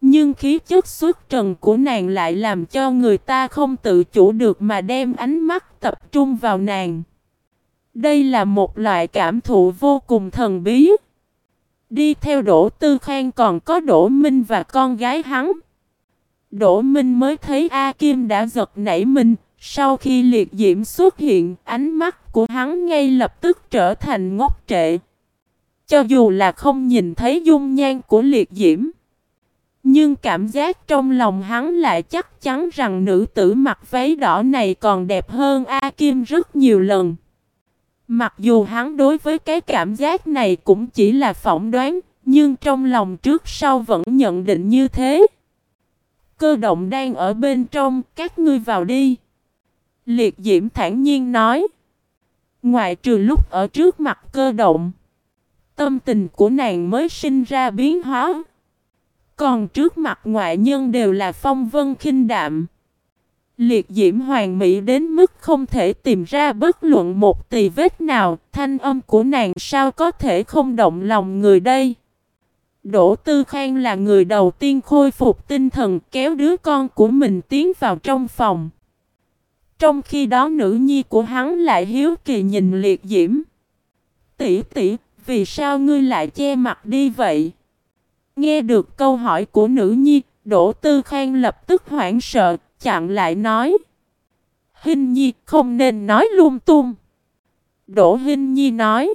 Nhưng khí chất xuất trần của nàng lại làm cho người ta không tự chủ được mà đem ánh mắt tập trung vào nàng. Đây là một loại cảm thụ vô cùng thần bí. Đi theo Đỗ Tư Khang còn có Đỗ Minh và con gái hắn. Đỗ Minh mới thấy A Kim đã giật nảy mình, sau khi liệt diễm xuất hiện, ánh mắt của hắn ngay lập tức trở thành ngốc trệ. Cho dù là không nhìn thấy dung nhan của liệt diễm, nhưng cảm giác trong lòng hắn lại chắc chắn rằng nữ tử mặc váy đỏ này còn đẹp hơn A Kim rất nhiều lần. Mặc dù hắn đối với cái cảm giác này cũng chỉ là phỏng đoán, nhưng trong lòng trước sau vẫn nhận định như thế. Cơ động đang ở bên trong, các ngươi vào đi. Liệt diễm thản nhiên nói. Ngoại trừ lúc ở trước mặt cơ động. Tâm tình của nàng mới sinh ra biến hóa. Còn trước mặt ngoại nhân đều là phong vân khinh đạm. Liệt diễm hoàng mỹ đến mức không thể tìm ra bất luận một tì vết nào, thanh âm của nàng sao có thể không động lòng người đây. Đỗ Tư Khang là người đầu tiên khôi phục tinh thần kéo đứa con của mình tiến vào trong phòng. Trong khi đó nữ nhi của hắn lại hiếu kỳ nhìn liệt diễm. Tỷ tỷ, vì sao ngươi lại che mặt đi vậy? Nghe được câu hỏi của nữ nhi, Đỗ Tư Khang lập tức hoảng sợ, chặn lại nói. hình nhi không nên nói lung tung. Đỗ hình nhi nói.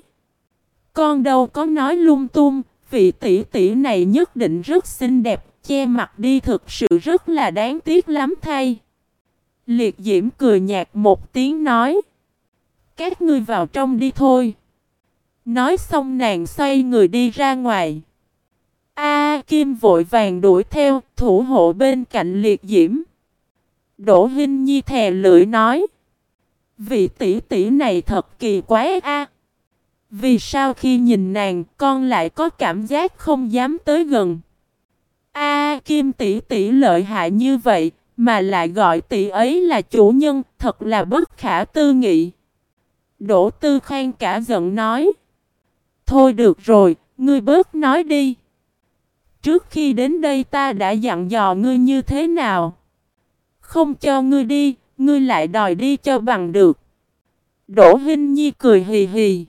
Con đâu có nói lung tung, vị tỷ tỷ này nhất định rất xinh đẹp, che mặt đi thực sự rất là đáng tiếc lắm thay. Liệt diễm cười nhạt một tiếng nói. Các ngươi vào trong đi thôi. Nói xong nàng xoay người đi ra ngoài. A Kim vội vàng đuổi theo, thủ hộ bên cạnh liệt diễm. Đỗ Hinh Nhi thè lưỡi nói. Vị tỷ tỷ này thật kỳ quái a. Vì sao khi nhìn nàng con lại có cảm giác không dám tới gần? A Kim tỷ tỷ lợi hại như vậy mà lại gọi tỷ ấy là chủ nhân, thật là bất khả tư nghị. Đỗ Tư Khang cả giận nói. Thôi được rồi, ngươi bớt nói đi. Trước khi đến đây ta đã dặn dò ngươi như thế nào? Không cho ngươi đi, ngươi lại đòi đi cho bằng được. Đỗ Hinh Nhi cười hì hì.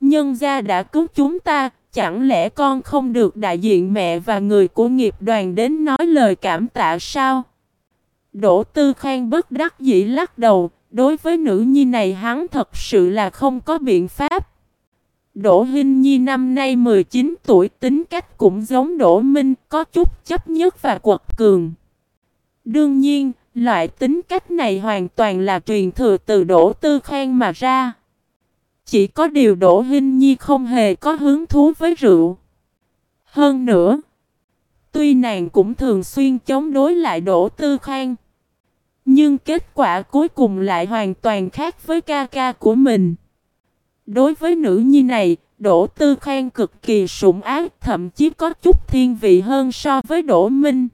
Nhân gia đã cứu chúng ta, chẳng lẽ con không được đại diện mẹ và người của nghiệp đoàn đến nói lời cảm tạ sao? Đỗ Tư Khang bất đắc dĩ lắc đầu, đối với nữ nhi này hắn thật sự là không có biện pháp. Đỗ Hinh Nhi năm nay 19 tuổi tính cách cũng giống Đỗ Minh, có chút chấp nhất và quật cường. Đương nhiên, loại tính cách này hoàn toàn là truyền thừa từ Đỗ Tư Khang mà ra. Chỉ có điều Đỗ Hinh Nhi không hề có hứng thú với rượu. Hơn nữa, tuy nàng cũng thường xuyên chống đối lại Đỗ Tư Khang, nhưng kết quả cuối cùng lại hoàn toàn khác với ca ca của mình. Đối với nữ nhi này, Đỗ Tư Khang cực kỳ sủng ái, thậm chí có chút thiên vị hơn so với Đỗ Minh.